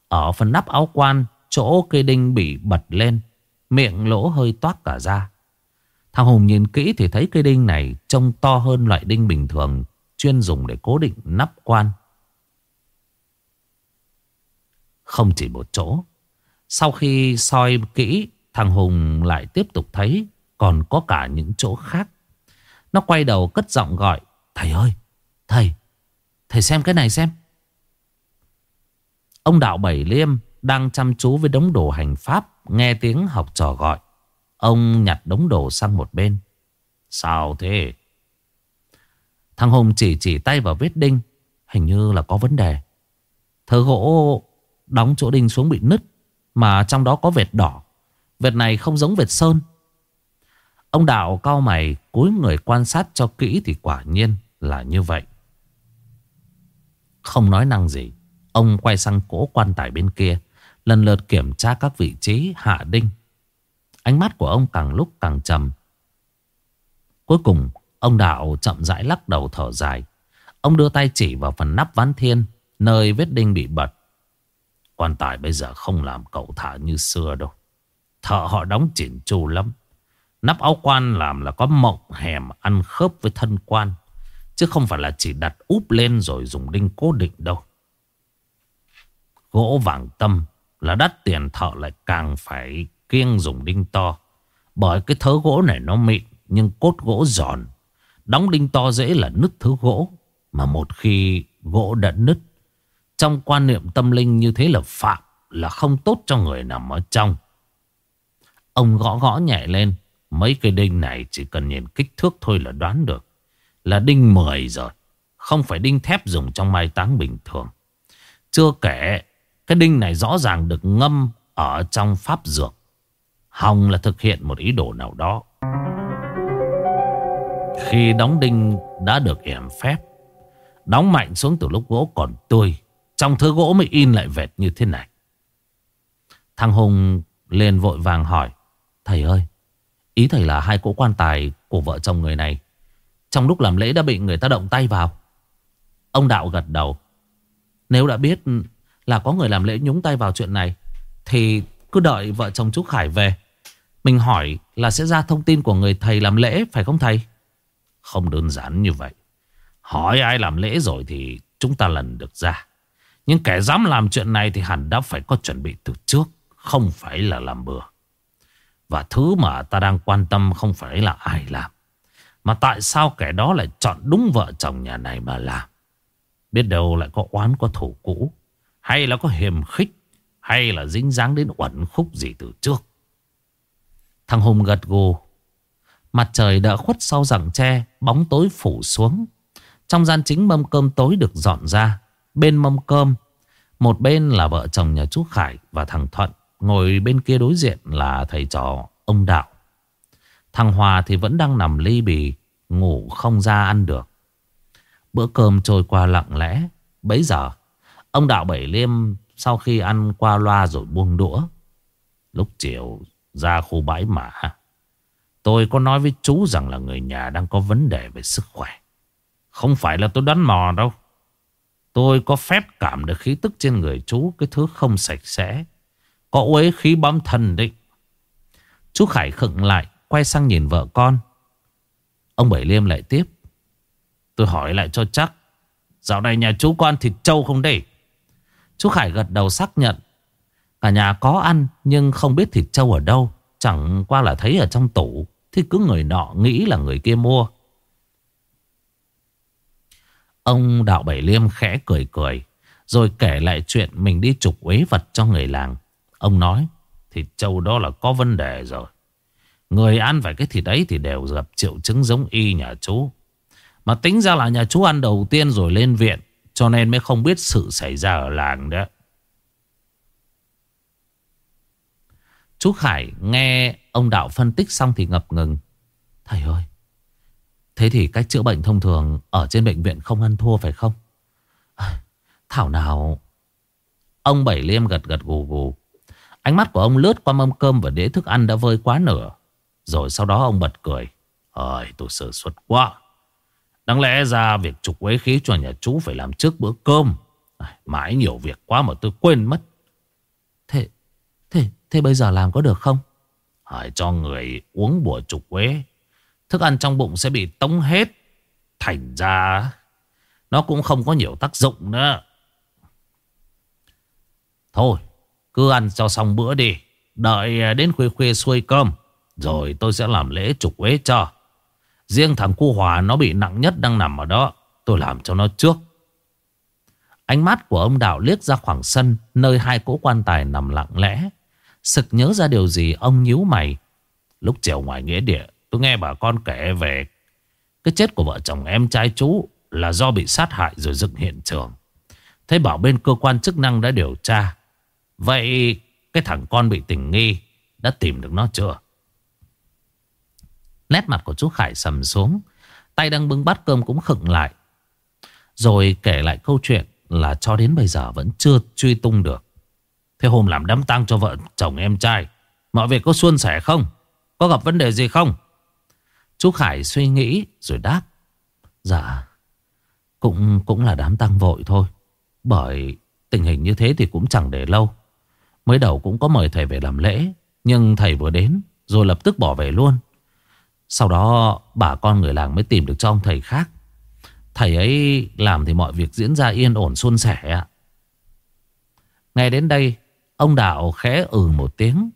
Ở phần nắp áo quan, chỗ cây đinh bị bật lên, miệng lỗ hơi toát cả ra. Thằng Hùng nhìn kỹ thì thấy cây đinh này trông to hơn loại đinh bình thường chuyên dùng để cố định nắp quan. Không chỉ một chỗ. Sau khi soi kỹ, Thằng Hùng lại tiếp tục thấy Còn có cả những chỗ khác. Nó quay đầu cất giọng gọi, Thầy ơi, Thầy Thầy xem cái này xem. Ông đạo Bảy Liêm Đang chăm chú với đống đồ hành pháp, Nghe tiếng học trò gọi. Ông nhặt đống đồ sang một bên. Sao thế? Thằng Hùng chỉ chỉ tay vào vết đinh, Hình như là có vấn đề. Thơ gỗ Đóng chỗ đinh xuống bị nứt, Mà trong đó có vệt đỏ Vệt này không giống vệt sơn Ông Đạo cao mày cúi người quan sát cho kỹ thì quả nhiên là như vậy. Không nói năng gì. Ông quay sang cỗ quan tài bên kia. Lần lượt kiểm tra các vị trí hạ đinh. Ánh mắt của ông càng lúc càng trầm. Cuối cùng, ông Đạo chậm rãi lắc đầu thở dài. Ông đưa tay chỉ vào phần nắp ván thiên, Nơi vết đinh bị bật Quan tài bây giờ không làm cậu thả như xưa đâu. Thợ họ đóng chỉnh chu lắm. Nắp áo quan làm là có mộng hẻm ăn khớp với thân quan, Chứ không phải là chỉ đặt úp lên rồi dùng đinh cố định đâu. Gỗ vàng tâm là đắt tiền, thợ lại càng phải kiêng dùng đinh to. Bởi cái thớ gỗ này nó mịn, nhưng cốt gỗ giòn. Đóng đinh to dễ là nứt thứ gỗ, Mà một khi gỗ đã nứt trong quan niệm tâm linh như thế là phạm, Là không tốt cho người nằm ở trong. Ông gõ gõ nhẹ lên, Mấy cây đinh này chỉ cần nhìn kích thước thôi là đoán được. Là đinh 10 rồi, Không phải đinh thép dùng trong mai táng bình thường. Chưa kể, Cái đinh này rõ ràng được ngâm Ở trong pháp dược. Hồng là thực hiện một ý đồ nào đó. Khi đóng đinh đã được yểm phép, Đóng mạnh xuống từ lúc gỗ còn tươi trong thứ gỗ mới in lại vệt như thế này. Thằng Hùng liền vội vàng hỏi, Thầy ơi, Ý thầy là hai cỗ quan tài của vợ chồng người này, Trong lúc làm lễ đã bị người ta động tay vào? Ông Đạo gật đầu, Nếu đã biết là có người làm lễ nhúng tay vào chuyện này, Thì cứ đợi vợ chồng chú Khải về. Mình hỏi là sẽ ra thông tin của người thầy làm lễ, phải không thầy? Không đơn giản như vậy. Hỏi ai làm lễ rồi thì chúng ta lần được ra. Nhưng kẻ dám làm chuyện này thì hẳn đã phải có chuẩn bị từ trước, Không phải là làm bừa và thứ mà ta đang quan tâm không phải là ai làm. Mà tại sao kẻ đó lại chọn đúng vợ chồng nhà này mà làm? Biết đâu lại có oán, có thủ cũ. Hay là có hiềm khích. Hay là dính dáng đến uẩn khúc gì từ trước. Thằng Hùng gật gù. Mặt trời đã khuất sau rặng tre. Bóng tối phủ xuống. Trong gian chính mâm cơm tối được dọn ra. Bên mâm cơm. Một bên là vợ chồng nhà chú Khải và thằng Thuận. Ngồi bên kia đối diện là thầy trò ông Đạo. Thằng Hòa thì vẫn đang nằm ly bì, ngủ không ra ăn được. Bữa cơm trôi qua lặng lẽ. Bấy giờ, ông Đạo Bảy Liêm sau khi ăn qua loa rồi buông đũa. Lúc chiều ra khu bãi mã, tôi có nói với chú rằng là người nhà đang có vấn đề về sức khỏe. Không phải là tôi đoán mò đâu. Tôi có phép cảm được khí tức trên người chú, cái thứ không sạch sẽ. Có uế khí bám thân đấy. Chú Khải khựng lại, quay sang nhìn vợ con. Ông Bảy Liêm lại tiếp. Tôi hỏi lại cho chắc. Dạo này nhà chú con thịt trâu không đây? Chú Khải gật đầu xác nhận. Cả nhà có ăn nhưng không biết thịt trâu ở đâu. Chẳng qua là thấy ở trong tủ. Thì cứ người nọ nghĩ là người kia mua. Ông Đạo Bảy Liêm khẽ cười cười. Rồi kể lại chuyện mình đi trục uế vật cho người làng. Ông nói, Thịt trâu đó là có vấn đề rồi Người ăn phải cái thịt ấy thì đều gặp triệu chứng giống y nhà chú Mà tính ra là nhà chú ăn đầu tiên rồi lên viện, Cho nên mới không biết sự xảy ra ở làng đó Chú Khải nghe ông Đạo phân tích xong thì ngập ngừng Thầy ơi Thế thì cách chữa bệnh thông thường Ở trên bệnh viện không ăn thua phải không à, Thảo nào Ông Bảy Liêm gật gật gù gù Ánh mắt của ông lướt qua mâm cơm và đĩa thức ăn đã vơi quá nửa. Rồi sau đó ông bật cười. Ơi tôi sơ suất quá. Đáng lẽ ra việc trục quế khí cho nhà chú phải làm trước bữa cơm. À, mãi nhiều việc quá mà tôi quên mất. Thế, thế, thế bây giờ làm có được không? Hỏi cho người uống bùa trục quế. Thức ăn trong bụng sẽ bị tống hết. Thành ra. Nó cũng không có nhiều tác dụng nữa. Thôi, cứ ăn cho xong bữa đi. Đợi à, đến khuya khuya xuôi cơm, Rồi tôi sẽ làm lễ trục uế cho. Riêng thằng cu Hòa nó bị nặng nhất đang nằm ở đó. Tôi làm cho nó trước. Ánh mắt của ông Đạo liếc ra khoảng sân, Nơi hai cỗ quan tài nằm lặng lẽ. Sực nhớ ra điều gì, ông nhíu mày. Lúc chiều ngoài nghĩa địa Tôi nghe bà con kể về Cái chết của vợ chồng em trai chú Là do bị sát hại rồi dựng hiện trường. Thế bảo bên cơ quan chức năng đã điều tra. Vậy cái thằng con bị tình nghi Đã tìm được nó chưa? Nét mặt của chú Khải sầm xuống, Tay đang bưng bát cơm cũng khựng lại. Rồi kể lại câu chuyện Là cho đến bây giờ vẫn chưa truy tung được. Thế hôm làm đám tang cho vợ chồng em trai, Mọi việc có suôn sẻ không? Có gặp vấn đề gì không? Chú Khải suy nghĩ rồi đáp. Dạ Cũng cũng là đám tăng vội thôi. Bởi tình hình như thế thì cũng chẳng để lâu. Mới đầu cũng có mời thầy về làm lễ, Nhưng thầy vừa đến Rồi lập tức bỏ về luôn. Sau đó bà con người làng mới tìm được cho ông thầy khác. Thầy ấy làm thì mọi việc diễn ra yên ổn suôn sẻ Nghe đến đây, Ông Đạo khẽ ừ một tiếng.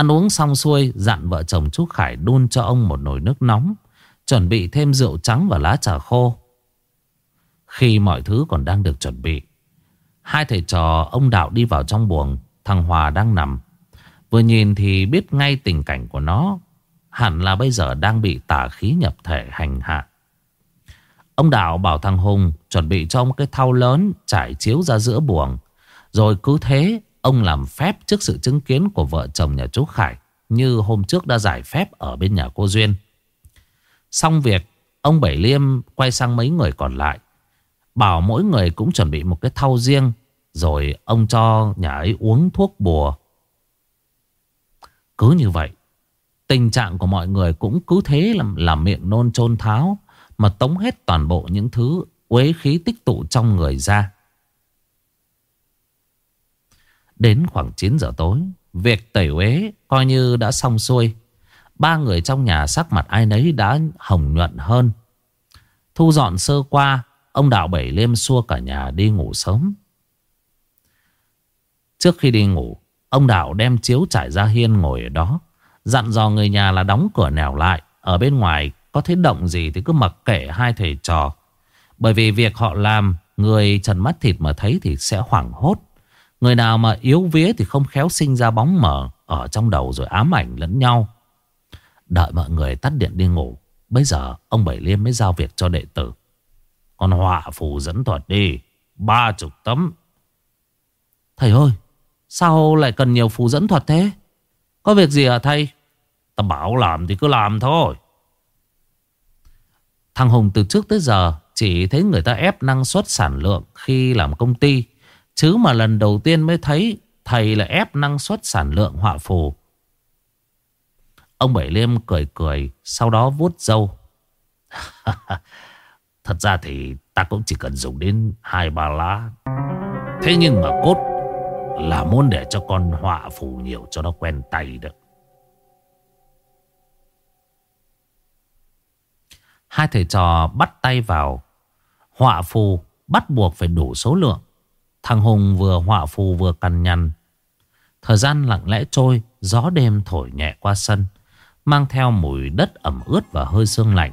Ăn uống xong xuôi, Dặn vợ chồng chú Khải đun cho ông một nồi nước nóng, Chuẩn bị thêm rượu trắng và lá trà khô Khi mọi thứ còn đang được chuẩn bị, Hai thầy trò ông Đạo đi vào trong buồng, Thằng Hòa đang nằm Vừa nhìn thì biết ngay tình cảnh của nó, Hẳn là bây giờ đang bị tà khí nhập thể hành hạ Ông Đạo bảo thằng Hùng chuẩn bị cho một cái thau lớn trải chiếu ra giữa buồng. Rồi cứ thế ông làm phép trước sự chứng kiến của vợ chồng nhà chú Khải như hôm trước đã giải phép ở bên nhà cô Duyên. Xong việc, ông Bảy Liêm quay sang mấy người còn lại. Bảo mỗi người cũng chuẩn bị một cái thau riêng rồi ông cho nhà ấy uống thuốc bùa. Cứ như vậy, tình trạng của mọi người cũng cứ thế làm, làm miệng nôn trôn tháo. Mà tống hết toàn bộ những thứ uế khí tích tụ trong người ra. Đến khoảng 9 giờ tối, việc tẩy uế coi như đã xong xuôi. Ba người trong nhà sắc mặt ai nấy đã hồng nhuận hơn. Thu dọn sơ qua, ông Đạo Bảy Liêm xua cả nhà đi ngủ sớm. Trước khi đi ngủ, ông Đạo đem chiếu trải ra hiên ngồi ở đó. Dặn dò người nhà là đóng cửa nẻo lại. Ở bên ngoài có thấy động gì thì cứ mặc kệ hai thầy trò. Bởi vì việc họ làm, người trần mắt thịt mà thấy thì sẽ hoảng hốt. Người nào mà yếu vía thì không khéo sinh ra bóng mờ ở trong đầu rồi ám ảnh lẫn nhau. Đợi mọi người tắt điện đi ngủ. Bây giờ ông Bảy Liêm mới giao việc cho đệ tử. Con họa phù dẫn thuật đi. Ba chục tấm. Thầy ơi, sao lại cần nhiều phù dẫn thuật thế? Có việc gì hả thầy? Ta bảo làm thì cứ làm thôi. Thằng Hùng từ trước tới giờ chỉ thấy người ta ép năng suất sản lượng khi làm công ty. Chứ mà lần đầu tiên mới thấy thầy là ép năng suất sản lượng họa phù. Ông Bảy Liêm cười cười, sau đó vuốt dâu Thật ra thì ta cũng chỉ cần dùng đến hai ba lá. Thế nhưng mà cốt là muốn để cho con họa phù nhiều cho nó quen tay được. Hai thầy trò bắt tay vào Họa phù bắt buộc phải đủ số lượng Thằng Hùng vừa họa phù vừa cằn nhằn. Thời gian lặng lẽ trôi, Gió đêm thổi nhẹ qua sân, Mang theo mùi đất ẩm ướt và hơi sương lạnh.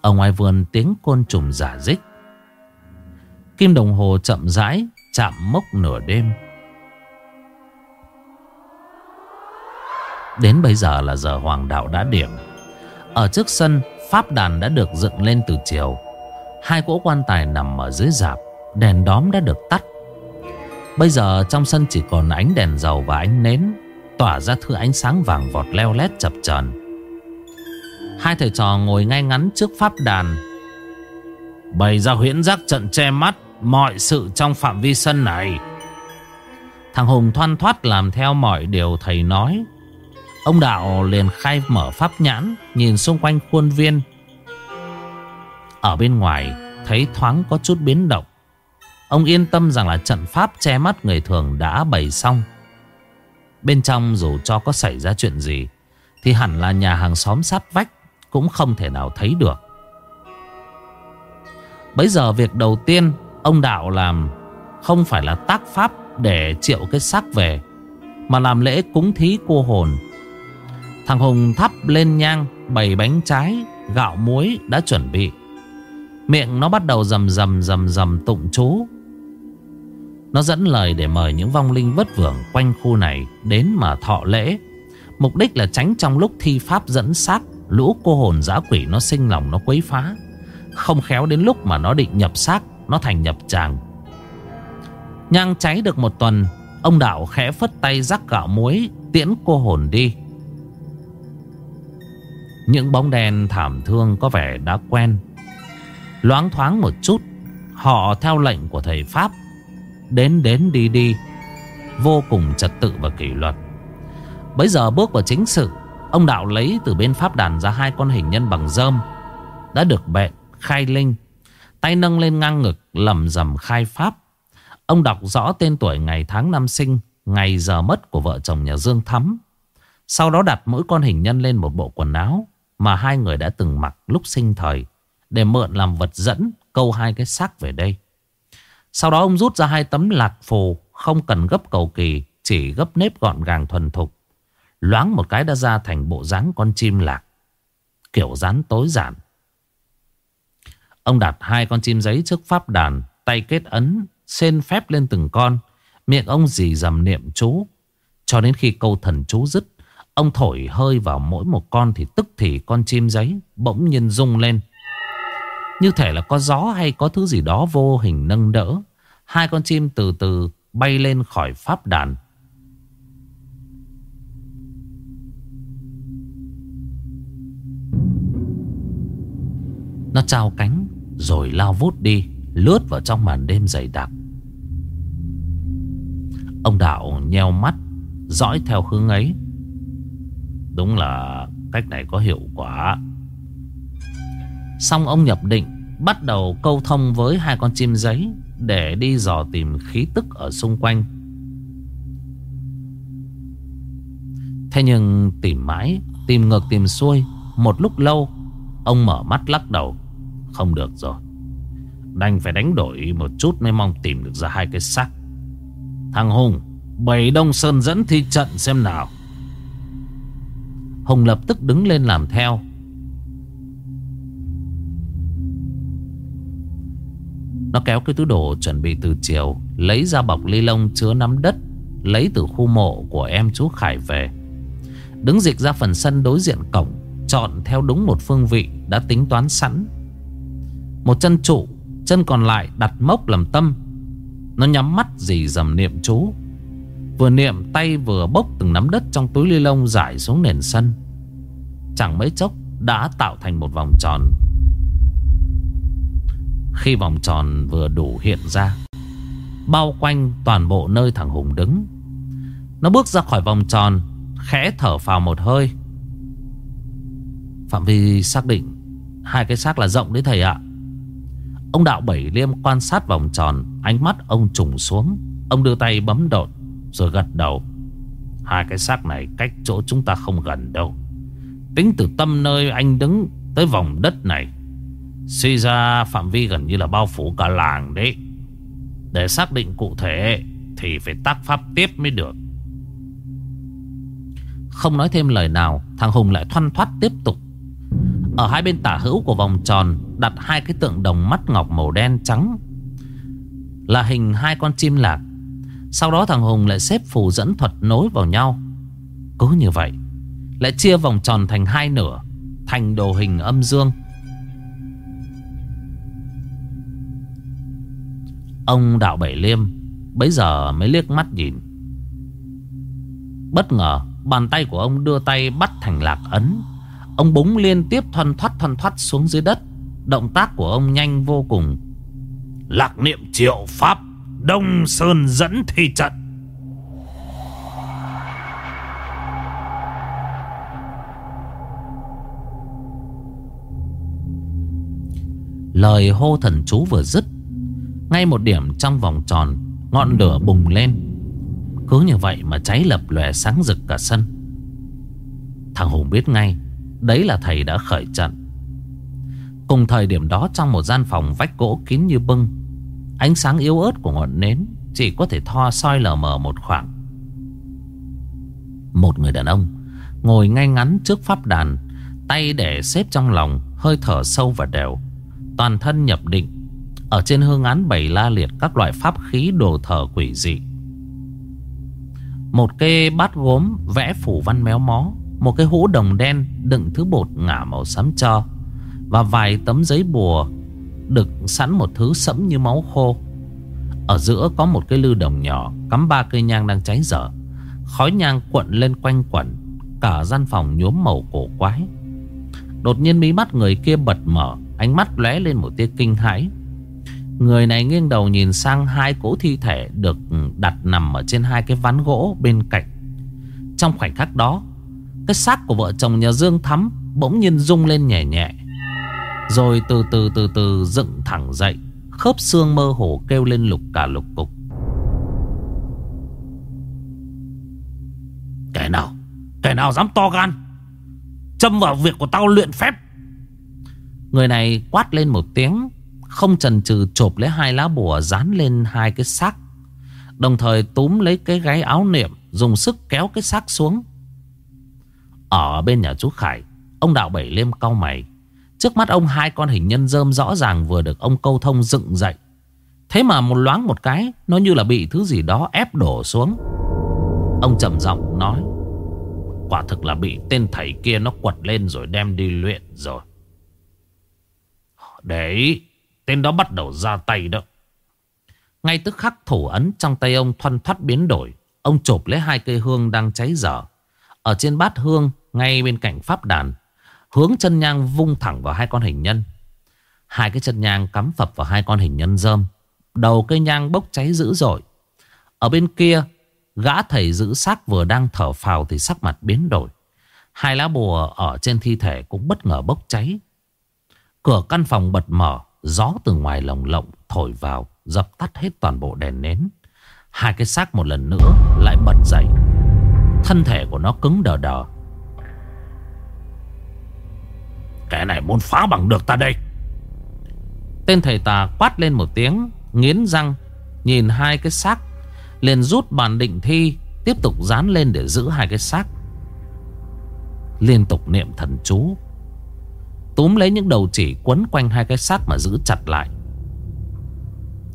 Ở ngoài vườn tiếng côn trùng giả dích. Kim đồng hồ chậm rãi, Chạm mốc nửa đêm. Đến bây giờ là giờ hoàng đạo đã điểm. Ở trước sân, Pháp đàn đã được dựng lên từ chiều. Hai cỗ quan tài nằm ở dưới dạp. Đèn đóm đã được tắt. Bây giờ trong sân chỉ còn ánh đèn dầu và ánh nến, Tỏa ra thứ ánh sáng vàng vọt leo lét chập chờn. Hai thầy trò ngồi ngay ngắn trước pháp đàn. Bày ra huyễn giác trận che mắt Mọi sự trong phạm vi sân này. Thằng Hùng thoăn thoát làm theo mọi điều thầy nói. Ông Đạo liền khai mở pháp nhãn, Nhìn xung quanh khuôn viên. Ở bên ngoài, Thấy thoáng có chút biến động. Ông yên tâm rằng là trận pháp che mắt người thường đã bày xong. Bên trong dù cho có xảy ra chuyện gì, Thì hẳn là nhà hàng xóm sát vách Cũng không thể nào thấy được. Bây giờ việc đầu tiên Ông Đạo làm Không phải là tác pháp để triệu cái xác về, Mà làm lễ cúng thí cô hồn. Thằng Hùng thắp lên nhang, Bày bánh trái, Gạo muối đã chuẩn bị. Miệng nó bắt đầu rầm rầm rầm rầm tụng chú. Nó dẫn lời để mời những vong linh vất vưởng Quanh khu này đến mà thọ lễ. Mục đích là tránh trong lúc thi pháp dẫn xác Lũ cô hồn dã quỷ nó sinh lòng nó quấy phá. Không khéo đến lúc mà nó định nhập xác, Nó thành nhập tràng. Nhang cháy được một tuần, Ông đạo khẽ phất tay rắc gạo muối, Tiễn cô hồn đi. Những bóng đèn thảm thương có vẻ đã quen. Loáng thoáng một chút, Họ theo lệnh của thầy Pháp. Đến đến đi đi. Vô cùng trật tự và kỷ luật. Bây giờ bước vào chính sự Ông Đạo lấy từ bên Pháp đàn ra hai con hình nhân bằng dơm Đã được bẹn, khai linh. Tay nâng lên ngang ngực lầm rầm khai pháp. Ông đọc rõ tên tuổi ngày tháng năm sinh Ngày giờ mất của vợ chồng nhà Dương Thắm. Sau đó đặt mỗi con hình nhân lên một bộ quần áo Mà hai người đã từng mặc lúc sinh thời Để mượn làm vật dẫn Câu hai cái xác về đây. Sau đó ông rút ra hai tấm lạc phù, Không cần gấp cầu kỳ, Chỉ gấp nếp gọn gàng thuần thục. Loáng một cái đã ra thành bộ dáng con chim lạc, Kiểu dáng tối giản. Ông đặt hai con chim giấy trước pháp đàn, Tay kết ấn Xên phép lên từng con. Miệng ông dì dầm niệm chú. Cho đến khi câu thần chú dứt, Ông thổi hơi vào mỗi một con Thì tức thì con chim giấy Bỗng nhiên rung lên. Như thể là có gió hay có thứ gì đó vô hình nâng đỡ. Hai con chim từ từ bay lên khỏi pháp đàn. Nó trao cánh rồi lao vút đi, Lướt vào trong màn đêm dày đặc. Ông Đạo nheo mắt, Dõi theo hướng ấy. Đúng là cách này có hiệu quả. Xong ông nhập định, Bắt đầu câu thông với hai con chim giấy Để đi dò tìm khí tức ở xung quanh. Thế nhưng tìm mãi, Tìm ngược tìm xuôi, Một lúc lâu, Ông mở mắt lắc đầu. Không được rồi. Đành phải đánh đổi một chút mới mong tìm được ra hai cái xác. Thằng Hùng Bảy Đông Sơn dẫn thi trận xem nào. Hùng lập tức đứng lên làm theo. Nó kéo cái túi đồ chuẩn bị từ chiều, Lấy ra bọc ly lông chứa nắm đất, Lấy từ khu mộ của em chú Khải về. Đứng dịch ra phần sân đối diện cổng, Chọn theo đúng một phương vị Đã tính toán sẵn. Một chân trụ, Chân còn lại đặt mốc làm tâm. Nó nhắm mắt dì dầm niệm chú. Vừa niệm, tay vừa bốc từng nắm đất trong túi ly lông giải xuống nền sân. Chẳng mấy chốc đã tạo thành một vòng tròn. Khi vòng tròn vừa đủ hiện ra, Bao quanh toàn bộ nơi thằng Hùng đứng. Nó bước ra khỏi vòng tròn, Khẽ thở phào một hơi. Phạm vi xác định Hai cái xác là rộng đấy thầy ạ. Ông đạo bảy liêm quan sát vòng tròn, Ánh mắt ông trùng xuống. Ông đưa tay bấm đột, Rồi gật đầu. Hai cái xác này cách chỗ chúng ta không gần đâu. Tính từ tâm nơi anh đứng Tới vòng đất này Suy ra phạm vi gần như là bao phủ cả làng đấy. Để xác định cụ thể Thì phải tác pháp tiếp mới được. Không nói thêm lời nào, Thằng Hùng lại thoăn thoát tiếp tục. Ở hai bên tả hữu của vòng tròn Đặt hai cái tượng đồng mắt ngọc màu đen trắng. Là hình hai con chim lạc. Sau đó thằng Hùng lại xếp phù dẫn thuật nối vào nhau. Cứ như vậy, Lại chia vòng tròn thành hai nửa, Thành đồ hình âm dương. Ông đạo bảy liêm Bấy giờ mới liếc mắt nhìn. Bất ngờ, Bàn tay của ông đưa tay bắt thành lạc ấn. Ông búng liên tiếp thoăn thoát thoăn thoát xuống dưới đất. Động tác của ông nhanh vô cùng. Lạc niệm triệu pháp, Đông Sơn dẫn thi trận. Lời hô thần chú vừa dứt ngay một điểm trong vòng tròn, Ngọn lửa bùng lên. Cứ như vậy mà cháy lập lòe sáng rực cả sân. Thằng Hùng biết ngay, Đấy là thầy đã khởi trận. Cùng thời điểm đó trong một gian phòng vách gỗ kín như bưng, Ánh sáng yếu ớt của ngọn nến Chỉ có thể thoa soi lờ mờ một khoảng. Một người đàn ông Ngồi ngay ngắn trước pháp đàn, Tay để xếp trong lòng, Hơi thở sâu và đều, Toàn thân nhập định. Ở trên hương án bày la liệt các loại pháp khí đồ thờ quỷ dị. Một cái bát gốm vẽ phủ văn méo mó, Một cái hũ đồng đen đựng thứ bột ngả màu xám cho, và vài tấm giấy bùa Đựng sẵn một thứ sẫm như máu khô. Ở giữa có một cái lư đồng nhỏ, Cắm ba cây nhang đang cháy dở. Khói nhang cuộn lên quanh quẩn, Cả gian phòng nhuốm màu cổ quái. Đột nhiên mí mắt người kia bật mở, Ánh mắt lóe lên một tia kinh hãi. Người này nghiêng đầu nhìn sang hai cỗ thi thể Được đặt nằm ở trên hai cái ván gỗ bên cạnh. Trong khoảnh khắc đó Cái xác của vợ chồng nhà Dương Thắm Bỗng nhiên rung lên nhẹ nhẹ Rồi từ từ từ từ dựng thẳng dậy Khớp xương mơ hồ kêu lên lục cả lục cục. Kẻ nào? Kẻ nào dám to gan? Châm vào việc của tao luyện phép. Người này quát lên một tiếng không chần chừ chộp lấy hai lá bùa Dán lên hai cái xác, Đồng thời túm lấy cái gáy áo niệm, Dùng sức kéo cái xác xuống. Ở bên nhà chú Khải, Ông đạo bảy liêm cau mày. Trước mắt ông hai con hình nhân dơm rõ ràng vừa được ông câu thông dựng dậy. Thế mà một loáng một cái, Nó như là bị thứ gì đó ép đổ xuống. Ông trầm giọng nói, Quả thực là bị tên thầy kia nó quật lên rồi đem đi luyện rồi. Đấy Tên đó bắt đầu ra tay đó. Ngay tức khắc thủ ấn trong tay ông thoăn thoát biến đổi, Ông chộp lấy hai cây hương đang cháy dở. Ở trên bát hương, Ngay bên cạnh pháp đàn, Hướng chân nhang vung thẳng vào hai con hình nhân. Hai cái chân nhang cắm phập vào hai con hình nhân dơm Đầu cây nhang bốc cháy dữ dội. Ở bên kia, Gã thầy giữ xác vừa đang thở phào Thì sắc mặt biến đổi. Hai lá bùa ở trên thi thể cũng bất ngờ bốc cháy. Cửa căn phòng bật mở. Gió từ ngoài lồng lộng thổi vào, Dập tắt hết toàn bộ đèn nến. Hai cái xác một lần nữa lại bật dậy. Thân thể của nó cứng đờ đờ. Kẻ này muốn phá bằng được ta đây. Tên thầy tà quát lên một tiếng, Nghiến răng, Nhìn hai cái xác, liền rút bàn định thi, Tiếp tục dán lên để giữ hai cái xác. Liên tục niệm thần chú. Túm lấy những đầu chỉ quấn quanh hai cái xác mà giữ chặt lại.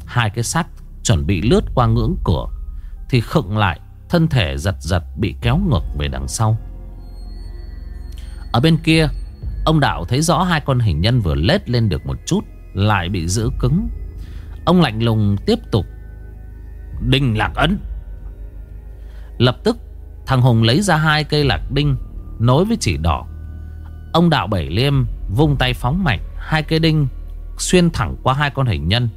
Hai cái xác chuẩn bị lướt qua ngưỡng cửa, Thì khựng lại, Thân thể giật giật bị kéo ngược về đằng sau. Ở bên kia, Ông Đạo thấy rõ hai con hình nhân vừa lết lên được một chút, Lại bị giữ cứng. Ông lạnh lùng tiếp tục, Đinh lạc ấn. Lập tức, Thằng Hùng lấy ra hai cây lạc đinh, Nối với chỉ đỏ. Ông Đạo Bảy Liêm vung tay phóng mạnh Hai cây đinh xuyên thẳng qua hai con hình nhân.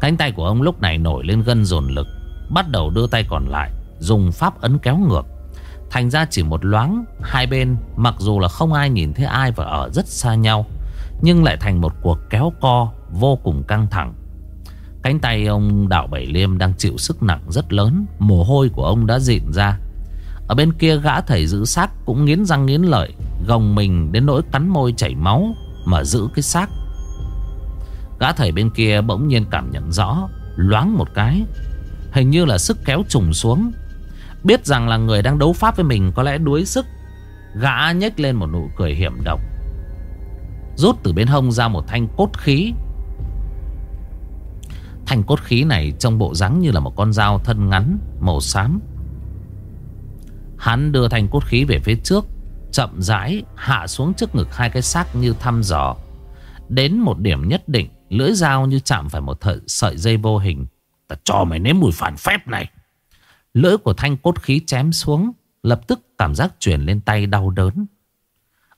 Cánh tay của ông lúc này nổi lên gân dồn lực, Bắt đầu đưa tay còn lại, Dùng pháp ấn kéo ngược. Thành ra chỉ một loáng, Hai bên, mặc dù là không ai nhìn thấy ai Và ở rất xa nhau, Nhưng lại thành một cuộc kéo co Vô cùng căng thẳng. Cánh tay ông Đạo Bảy Liêm đang chịu sức nặng rất lớn, Mồ hôi của ông đã dịn ra. Ở bên kia gã thầy giữ xác Cũng nghiến răng nghiến lợi, Gồng mình đến nỗi cắn môi chảy máu Mà giữ cái xác. Gã thầy bên kia bỗng nhiên cảm nhận rõ, Loáng một cái, Hình như là sức kéo trùng xuống. Biết rằng là người đang đấu pháp với mình Có lẽ đuối sức, Gã nhếch lên một nụ cười hiểm độc. Rút từ bên hông ra một thanh cốt khí. Thanh cốt khí này trong bộ dáng như là một con dao thân ngắn, Màu xám. Hắn đưa thanh cốt khí về phía trước, Chậm rãi hạ xuống trước ngực hai cái xác như thăm dò. Đến một điểm nhất định, Lưỡi dao như chạm phải một thợ sợi dây vô hình. Ta cho mày nếm mùi phản phép này. Lưỡi của thanh cốt khí chém xuống, Lập tức cảm giác truyền lên tay đau đớn.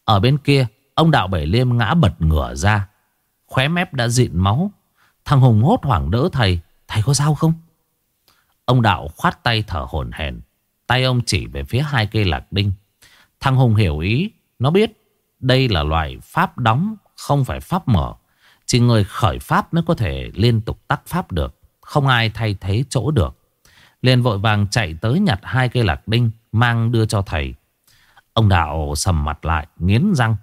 Ở bên kia, Ông đạo bảy liêm ngã bật ngửa ra. Khóe mép đã dịn máu. Thằng Hùng hốt hoảng đỡ thầy Thầy có sao không? Ông đạo khoát tay thở hổn hển. Tay ông chỉ về phía hai cây lạc đinh. Thằng Hùng hiểu ý. Nó biết đây là loại pháp đóng, Không phải pháp mở. Chỉ người khởi pháp mới có thể liên tục tắt pháp được. Không ai thay thế chỗ được. Liền vội vàng chạy tới nhặt hai cây lạc đinh Mang đưa cho thầy. Ông đạo sầm mặt lại, Nghiến răng.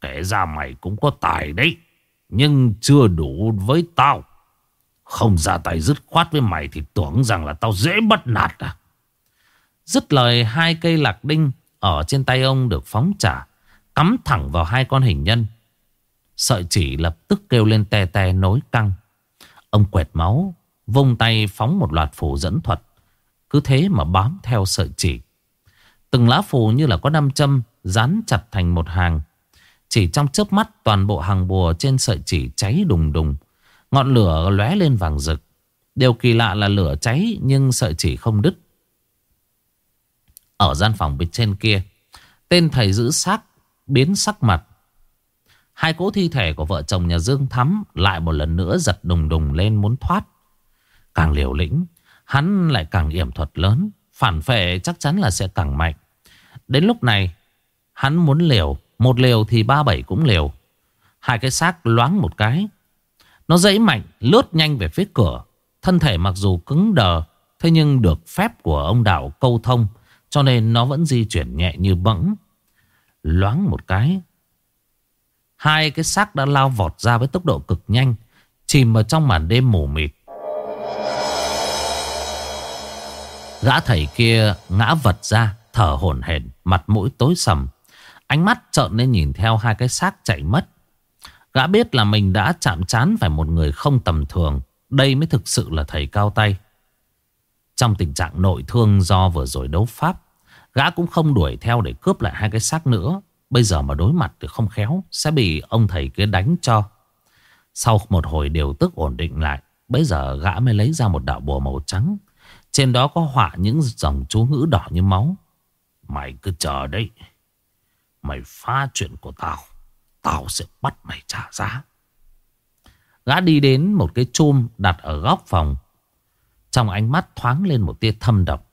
Kể ra mày cũng có tài đấy, Nhưng chưa đủ với tao. Không ra tay dứt khoát với mày Thì tưởng rằng là tao dễ bắt nạt à? Dứt lời, hai cây lạc đinh Ở trên tay ông được phóng trả, Cắm thẳng vào hai con hình nhân. Sợi chỉ lập tức kêu lên te te nối căng. Ông quẹt máu, Vung tay phóng một loạt phù dẫn thuật. Cứ thế mà bám theo sợi chỉ. Từng lá phù như là có năm châm Dán chặt thành một hàng. Chỉ trong chớp mắt, toàn bộ hàng bùa trên sợi chỉ cháy đùng đùng. Ngọn lửa lóe lên vàng rực. Điều kỳ lạ là lửa cháy nhưng sợi chỉ không đứt. Ở gian phòng bên trên kia Tên thầy giữ xác biến sắc mặt Hai cỗ thi thể của vợ chồng nhà Dương Thắm lại một lần nữa giật đùng đùng lên muốn thoát. Càng liều lĩnh, hắn lại càng yểm thuật lớn. Phản phệ chắc chắn là sẽ càng mạnh. Đến lúc này, hắn muốn liều. Một liều thì ba bảy cũng liều. Hai cái xác loáng một cái Nó dãy mạnh lướt nhanh về phía cửa Thân thể mặc dù cứng đờ Thế nhưng được phép của ông đạo câu thông cho nên nó vẫn di chuyển nhẹ như bẫng. Loáng một cái, Hai cái xác đã lao vọt ra với tốc độ cực nhanh, Chìm vào trong màn đêm mù mịt. Gã thầy kia ngã vật ra, Thở hổn hển, Mặt mũi tối sầm. Ánh mắt trợn lên nhìn theo hai cái xác chạy mất. Gã biết là mình đã chạm chán phải một người không tầm thường. Đây mới thực sự là thầy cao tay. Trong tình trạng nội thương do vừa rồi đấu pháp Gã cũng không đuổi theo để cướp lại hai cái xác nữa. Bây giờ mà đối mặt thì không khéo, Sẽ bị ông thầy kia đánh cho. Sau một hồi điều tức ổn định lại, Bây giờ gã mới lấy ra một đạo bùa màu trắng. Trên đó có họa những dòng chú ngữ đỏ như máu. Mày cứ chờ đấy. Mày phá chuyện của tao Tao sẽ bắt mày trả giá. Gã đi đến một cái chum đặt ở góc phòng. Trong ánh mắt thoáng lên một tia thâm độc.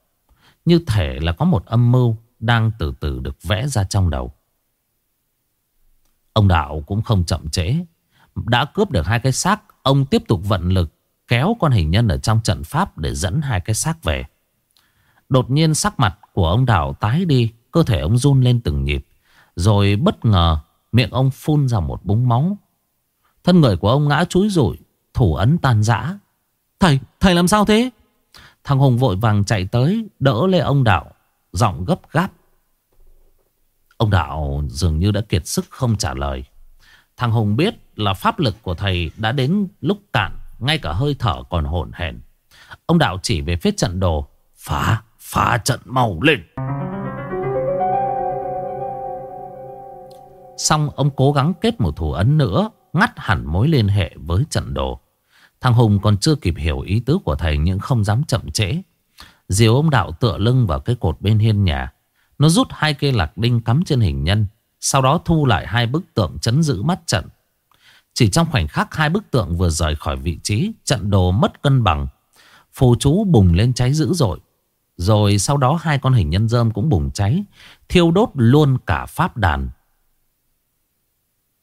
Như thể là có một âm mưu Đang từ từ được vẽ ra trong đầu. Ông Đạo cũng không chậm trễ. Đã cướp được hai cái xác Ông tiếp tục vận lực Kéo con hình nhân ở trong trận pháp Để dẫn hai cái xác về. Đột nhiên sắc mặt của ông Đạo tái đi Cơ thể ông run lên từng nhịp Rồi bất ngờ Miệng ông phun ra một búng máu. Thân người của ông ngã chúi rủi, Thủ ấn tan rã. Thầy, thầy làm sao thế? Thằng Hùng vội vàng chạy tới Đỡ lê ông Đạo Giọng gấp gáp. Ông Đạo dường như đã kiệt sức không trả lời. Thằng Hùng biết là pháp lực của thầy đã đến lúc cạn Ngay cả hơi thở còn hổn hển. Ông Đạo chỉ về phía trận đồ Phá, phá trận màu lên. Xong ông cố gắng kết một thủ ấn nữa Ngắt hẳn mối liên hệ với trận đồ. Thằng Hùng còn chưa kịp hiểu ý tứ của thầy Nhưng không dám chậm trễ. Diều ông đạo tựa lưng vào cái cột bên hiên nhà. Nó rút hai cây lạc đinh cắm trên hình nhân, Sau đó thu lại hai bức tượng chấn giữ mắt trận. Chỉ trong khoảnh khắc hai bức tượng vừa rời khỏi vị trí, Trận đồ mất cân bằng. Phù chú bùng lên cháy dữ dội. Rồi sau đó hai con hình nhân dơm cũng bùng cháy, Thiêu đốt luôn cả pháp đàn.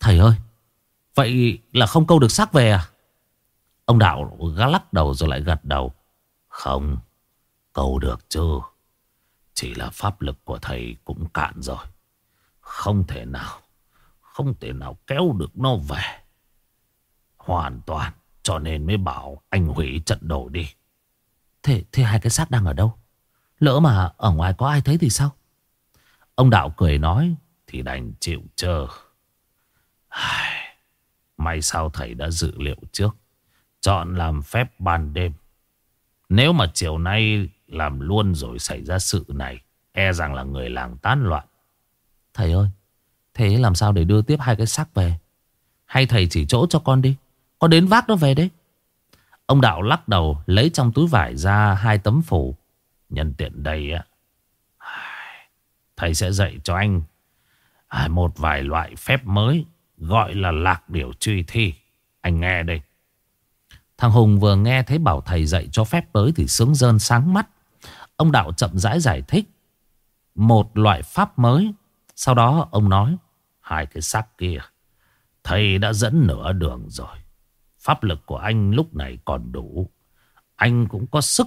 Thầy ơi, Vậy là không câu được xác về à? Ông Đạo gã lắc đầu rồi lại gật đầu. Không cầu được chứ. Chỉ là pháp lực của thầy cũng cạn rồi. Không thể nào Không thể nào kéo được nó về. Hoàn toàn Cho nên mới bảo anh hủy trận đổ đi. Thế, thế hai cái xác đang ở đâu? Lỡ mà ở ngoài có ai thấy thì sao? Ông Đạo cười nói Thì đành chịu chờ May sao thầy đã dự liệu trước. Chọn làm phép ban đêm. Nếu mà chiều nay làm luôn rồi xảy ra sự này E rằng là người làng tán loạn. Thầy ơi Thế làm sao để đưa tiếp hai cái xác về? Hay thầy chỉ chỗ cho con đi Con đến vác nó về đấy. Ông Đạo lắc đầu lấy trong túi vải ra hai tấm phủ Nhân tiện đây á. Thầy sẽ dạy cho anh Một vài loại phép mới Gọi là lạc điểu truy thi. Anh nghe đây Thằng Hùng vừa nghe thấy bảo thầy dạy cho phép tới Thì sướng rơn sáng mắt. Ông Đạo chậm rãi giải thích, Một loại pháp mới. Sau đó ông nói, Hai cái xác kia, Thầy đã dẫn nửa đường rồi. Pháp lực của anh lúc này còn đủ. Anh cũng có sức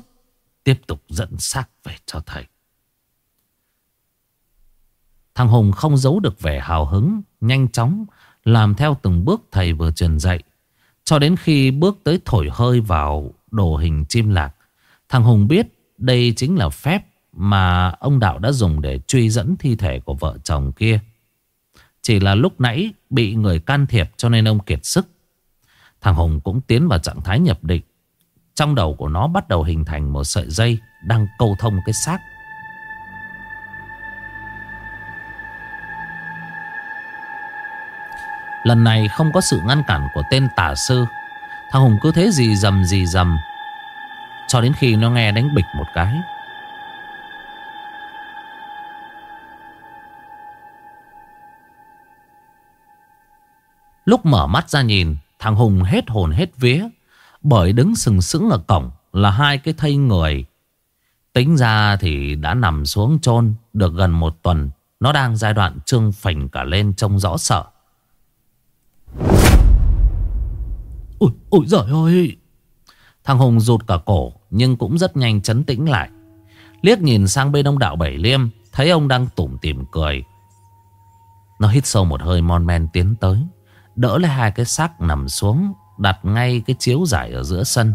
Tiếp tục dẫn xác về cho thầy. Thằng Hùng không giấu được vẻ hào hứng, Nhanh chóng làm theo từng bước thầy vừa truyền dạy. Cho đến khi bước tới thổi hơi vào đồ hình chim lạc, Thằng Hùng biết đây chính là phép mà ông Đạo đã dùng để truy dẫn thi thể của vợ chồng kia. Chỉ là lúc nãy bị người can thiệp cho nên ông kiệt sức. Thằng Hùng cũng tiến vào trạng thái nhập định. Trong đầu của nó bắt đầu hình thành một sợi dây đang câu thông cái xác. Lần này không có sự ngăn cản của tên tả sư. Thằng Hùng cứ thế gì dầm gì dầm, Cho đến khi nó nghe đánh bịch một cái. Lúc mở mắt ra nhìn, Thằng Hùng hết hồn hết vía, Bởi đứng sừng sững ở cổng Là hai cái thây người. Tính ra thì đã nằm xuống chôn Được gần một tuần, Nó đang giai đoạn trương phình cả lên trông rõ sợ. Ôi, ôi giời ơi. Thằng Hùng rụt cả cổ Nhưng cũng rất nhanh chấn tĩnh lại. Liếc nhìn sang bên ông đạo Bảy Liêm Thấy ông đang tủm tỉm cười. Nó hít sâu một hơi mon men tiến tới. Đỡ lấy hai cái xác nằm xuống Đặt ngay cái chiếu giải ở giữa sân.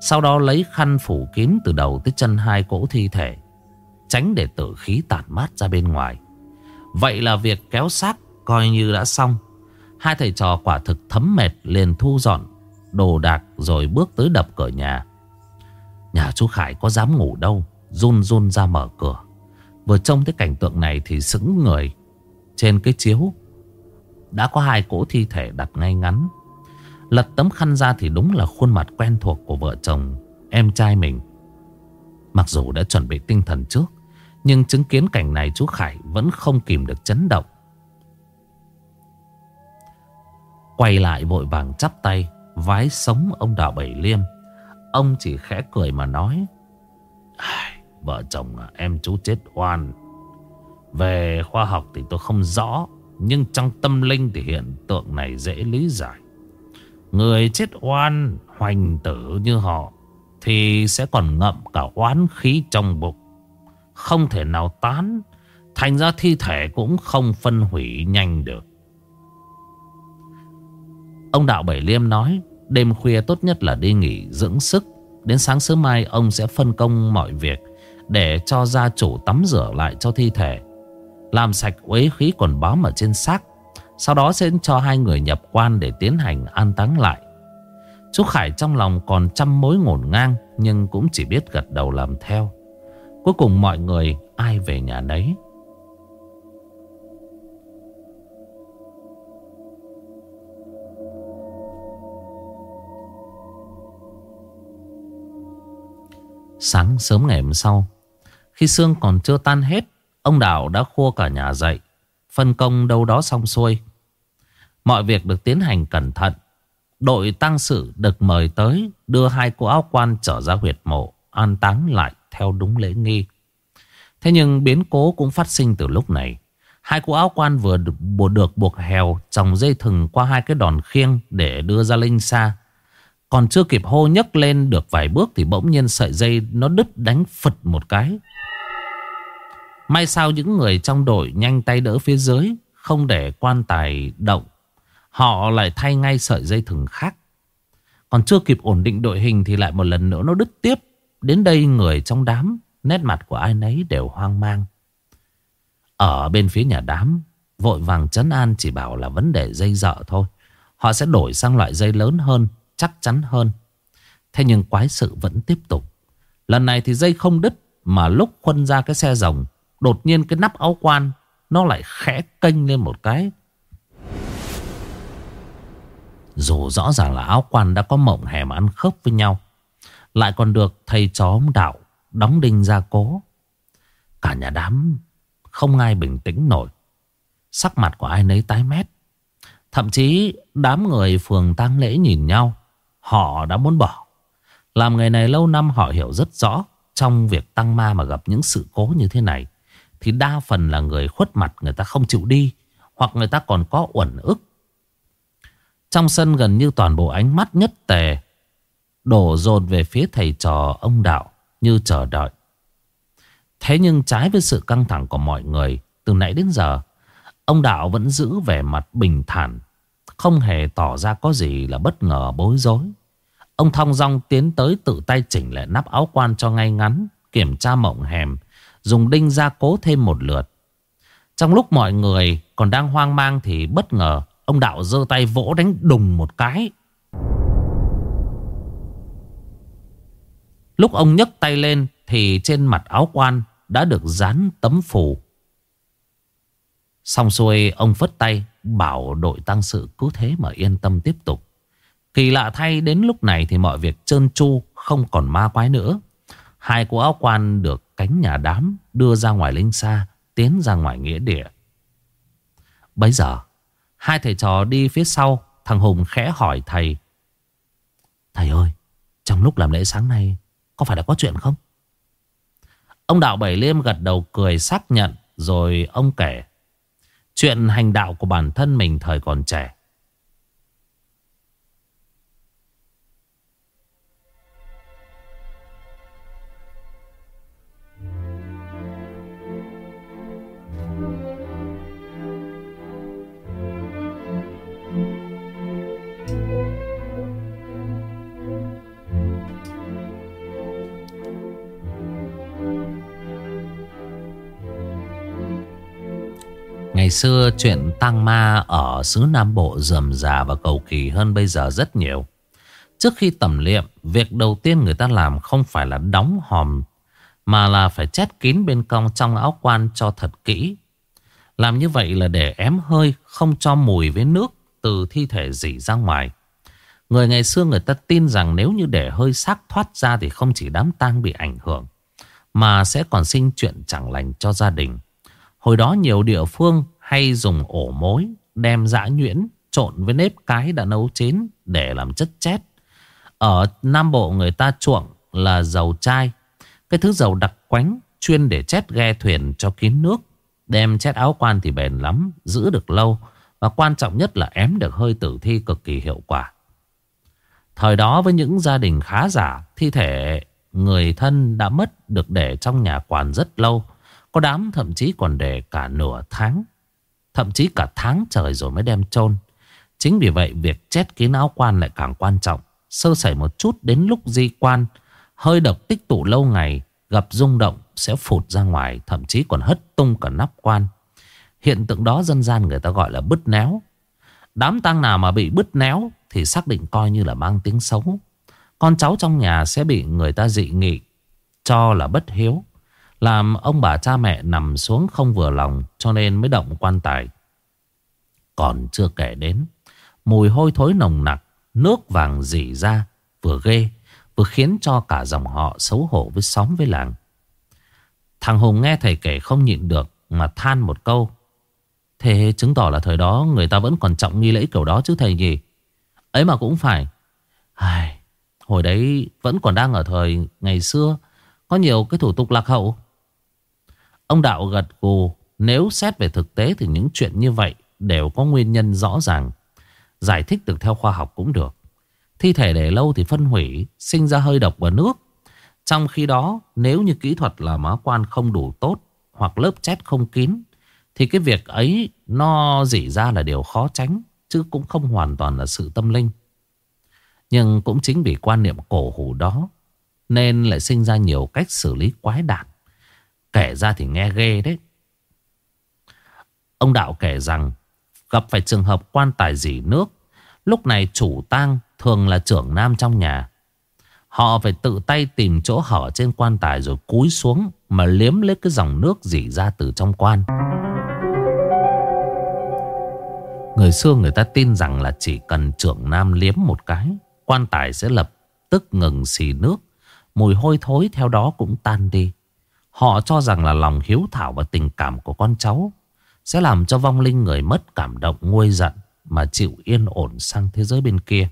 Sau đó lấy khăn phủ kín từ đầu tới chân hai cỗ thi thể Tránh để tử khí tản mát ra bên ngoài. Vậy là việc kéo xác coi như đã xong. Hai thầy trò quả thực thấm mệt liền thu dọn đồ đạc rồi bước tới đập cửa nhà. Nhà chú Khải có dám ngủ đâu, run run ra mở cửa. Vừa trông thấy cảnh tượng này thì sững người. Trên cái chiếu đã có hai cỗ thi thể đặt ngay ngắn. Lật tấm khăn ra thì đúng là khuôn mặt quen thuộc của vợ chồng em trai mình. Mặc dù đã chuẩn bị tinh thần trước, nhưng chứng kiến cảnh này chú Khải vẫn không kìm được chấn động. Quay lại vội vàng chắp tay, Vái sống ông Đạo Bảy Liêm. Ông chỉ khẽ cười mà nói Vợ chồng à, em chú chết oan. Về khoa học thì tôi không rõ, Nhưng trong tâm linh thì hiện tượng này dễ lý giải. Người chết oan, hoành tử như họ, Thì sẽ còn ngậm cả oán khí trong bụng. Không thể nào tán, Thành ra thi thể cũng không phân hủy nhanh được. Ông Đạo Bảy Liêm nói, Đêm khuya tốt nhất là đi nghỉ dưỡng sức. Đến sáng sớm mai, ông sẽ phân công mọi việc Để cho gia chủ tắm rửa lại cho thi thể. Làm sạch uế khí còn bám ở trên xác, Sau đó sẽ cho hai người nhập quan để tiến hành an táng lại. Chú Khải trong lòng còn trăm mối ngổn ngang, Nhưng cũng chỉ biết gật đầu làm theo. Cuối cùng mọi người ai về nhà nấy. Sáng sớm ngày hôm sau Khi xương còn chưa tan hết Ông Đào đã khua cả nhà dậy Phân công đâu đó xong xuôi. Mọi việc được tiến hành cẩn thận. Đội tăng sự được mời tới Đưa hai cô áo quan trở ra huyệt mộ An táng lại theo đúng lễ nghi. Thế nhưng biến cố cũng phát sinh từ lúc này. Hai cô áo quan vừa được, được buộc hèo Tròng dây thừng qua hai cái đòn khiêng Để đưa ra linh xa còn chưa kịp hô nhấc lên được vài bước Thì bỗng nhiên sợi dây nó đứt đánh phật một cái. May sao những người trong đội nhanh tay đỡ phía dưới, Không để quan tài động. Họ lại thay ngay sợi dây thừng khác. Còn chưa kịp ổn định đội hình Thì lại một lần nữa nó đứt tiếp. Đến đây người trong đám, Nét mặt của ai nấy đều hoang mang. Ở bên phía nhà đám, Vội vàng chấn an chỉ bảo là vấn đề dây dợ thôi. Họ sẽ đổi sang loại dây lớn hơn chắc chắn hơn. Thế nhưng quái sự vẫn tiếp tục. Lần này thì dây không đứt mà lúc khuân ra cái xe rồng, đột nhiên cái nắp áo quan nó lại khẽ kênh lên một cái. Dù rõ ràng là áo quan đã có mộng hẻm ăn khớp với nhau, lại còn được thầy chó ông đạo đóng đinh ra cố. Cả nhà đám không ai bình tĩnh nổi. Sắc mặt của ai nấy tái mét. Thậm chí đám người phường tang lễ nhìn nhau Họ đã muốn bỏ. Làm nghề này lâu năm họ hiểu rất rõ Trong việc tăng ma mà gặp những sự cố như thế này, Thì đa phần là người khuất mặt người ta không chịu đi, Hoặc người ta còn có uẩn ức. Trong sân gần như toàn bộ ánh mắt nhất tề Đổ dồn về phía thầy trò ông Đạo Như chờ đợi. Thế nhưng trái với sự căng thẳng của mọi người, Từ nãy đến giờ, Ông Đạo vẫn giữ vẻ mặt bình thản, Không hề tỏ ra có gì là bất ngờ bối rối. Ông thong dong tiến tới tự tay chỉnh lại nắp áo quan cho ngay ngắn, kiểm tra mộng hèm, dùng đinh gia cố thêm một lượt. Trong lúc mọi người còn đang hoang mang thì bất ngờ ông đạo giơ tay vỗ đánh đùng một cái. Lúc ông nhấc tay lên thì trên mặt áo quan đã được dán tấm phủ Xong xuôi ông phất tay bảo đội tăng sự cứ thế mà yên tâm tiếp tục. Kỳ lạ thay đến lúc này thì mọi việc trơn tru không còn ma quái nữa. Hai cô áo quan được cánh nhà đám đưa ra ngoài linh xa, tiến ra ngoài nghĩa địa. Bây giờ, hai thầy trò đi phía sau, thằng Hùng khẽ hỏi thầy. Thầy ơi, trong lúc làm lễ sáng nay, có phải đã có chuyện không? Ông Đạo Bảy Liêm gật đầu cười xác nhận, rồi ông kể. Chuyện hành đạo của bản thân mình thời còn trẻ. Ngày xưa chuyện tăng ma ở xứ Nam Bộ dườm rà và cầu kỳ hơn bây giờ rất nhiều. Trước khi tẩm liệm, việc đầu tiên người ta làm không phải là đóng hòm, mà là phải chét kín bên cong trong áo quan cho thật kỹ. Làm như vậy là để ém hơi, không cho mùi với nước từ thi thể dỉ ra ngoài. Người ngày xưa người ta tin rằng nếu như để hơi xác thoát ra thì không chỉ đám tang bị ảnh hưởng, mà sẽ còn sinh chuyện chẳng lành cho gia đình. Hồi đó nhiều địa phương hay dùng ổ mối, đem dã nhuyễn, trộn với nếp cái đã nấu chín để làm chất chét. Ở Nam Bộ người ta chuộng là dầu chai, cái thứ dầu đặc quánh chuyên để chét ghe thuyền cho kín nước. Đem chét áo quan thì bền lắm, giữ được lâu. Và quan trọng nhất là ém được hơi tử thi cực kỳ hiệu quả. Thời đó với những gia đình khá giả, thi thể người thân đã mất được để trong nhà quản rất lâu. Có đám thậm chí còn để cả nửa tháng Thậm chí cả tháng trời rồi mới đem chôn. Chính vì vậy, việc chết kín áo quan lại càng quan trọng. Sơ sẩy một chút đến lúc di quan, Hơi độc tích tụ lâu ngày, Gặp rung động sẽ phụt ra ngoài, Thậm chí còn hất tung cả nắp quan. Hiện tượng đó dân gian người ta gọi là bứt néo. Đám tang nào mà bị bứt néo Thì xác định coi như là mang tiếng xấu. Con cháu trong nhà sẽ bị người ta dị nghị, Cho là bất hiếu làm ông bà cha mẹ nằm xuống không vừa lòng cho nên mới động quan tài. Còn chưa kể đến, mùi hôi thối nồng nặc, nước vàng dỉ ra, vừa ghê, vừa khiến cho cả dòng họ xấu hổ với xóm với làng. Thằng Hùng nghe thầy kể không nhịn được mà than một câu. Thế chứng tỏ là thời đó người ta vẫn còn trọng nghi lễ kiểu đó chứ thầy gì. Ấy mà cũng phải. Ai, hồi đấy vẫn còn đang ở thời ngày xưa. Có nhiều cái thủ tục lạc hậu. Ông Đạo gật gù Nếu xét về thực tế thì những chuyện như vậy Đều có nguyên nhân rõ ràng. Giải thích được theo khoa học cũng được. Thi thể để lâu thì phân hủy, Sinh ra hơi độc và nước. Trong khi đó, nếu như kỹ thuật là má quan không đủ tốt Hoặc lớp chết không kín, Thì cái việc ấy nó dỉ ra là điều khó tránh, Chứ cũng không hoàn toàn là sự tâm linh. Nhưng cũng chính vì quan niệm cổ hủ đó, Nên lại sinh ra nhiều cách xử lý quái đản. Kể ra thì nghe ghê đấy. Ông Đạo kể rằng gặp phải trường hợp quan tài dỉ nước. Lúc này chủ tang thường là trưởng nam trong nhà. Họ phải tự tay tìm chỗ hở trên quan tài rồi cúi xuống mà liếm lấy cái dòng nước dỉ ra từ trong quan. Người xưa người ta tin rằng là chỉ cần trưởng nam liếm một cái, quan tài sẽ lập tức ngừng xì nước. Mùi hôi thối theo đó cũng tan đi. Họ cho rằng là lòng hiếu thảo và tình cảm của con cháu sẽ làm cho vong linh người mất cảm động nguôi giận mà chịu yên ổn sang thế giới bên kia.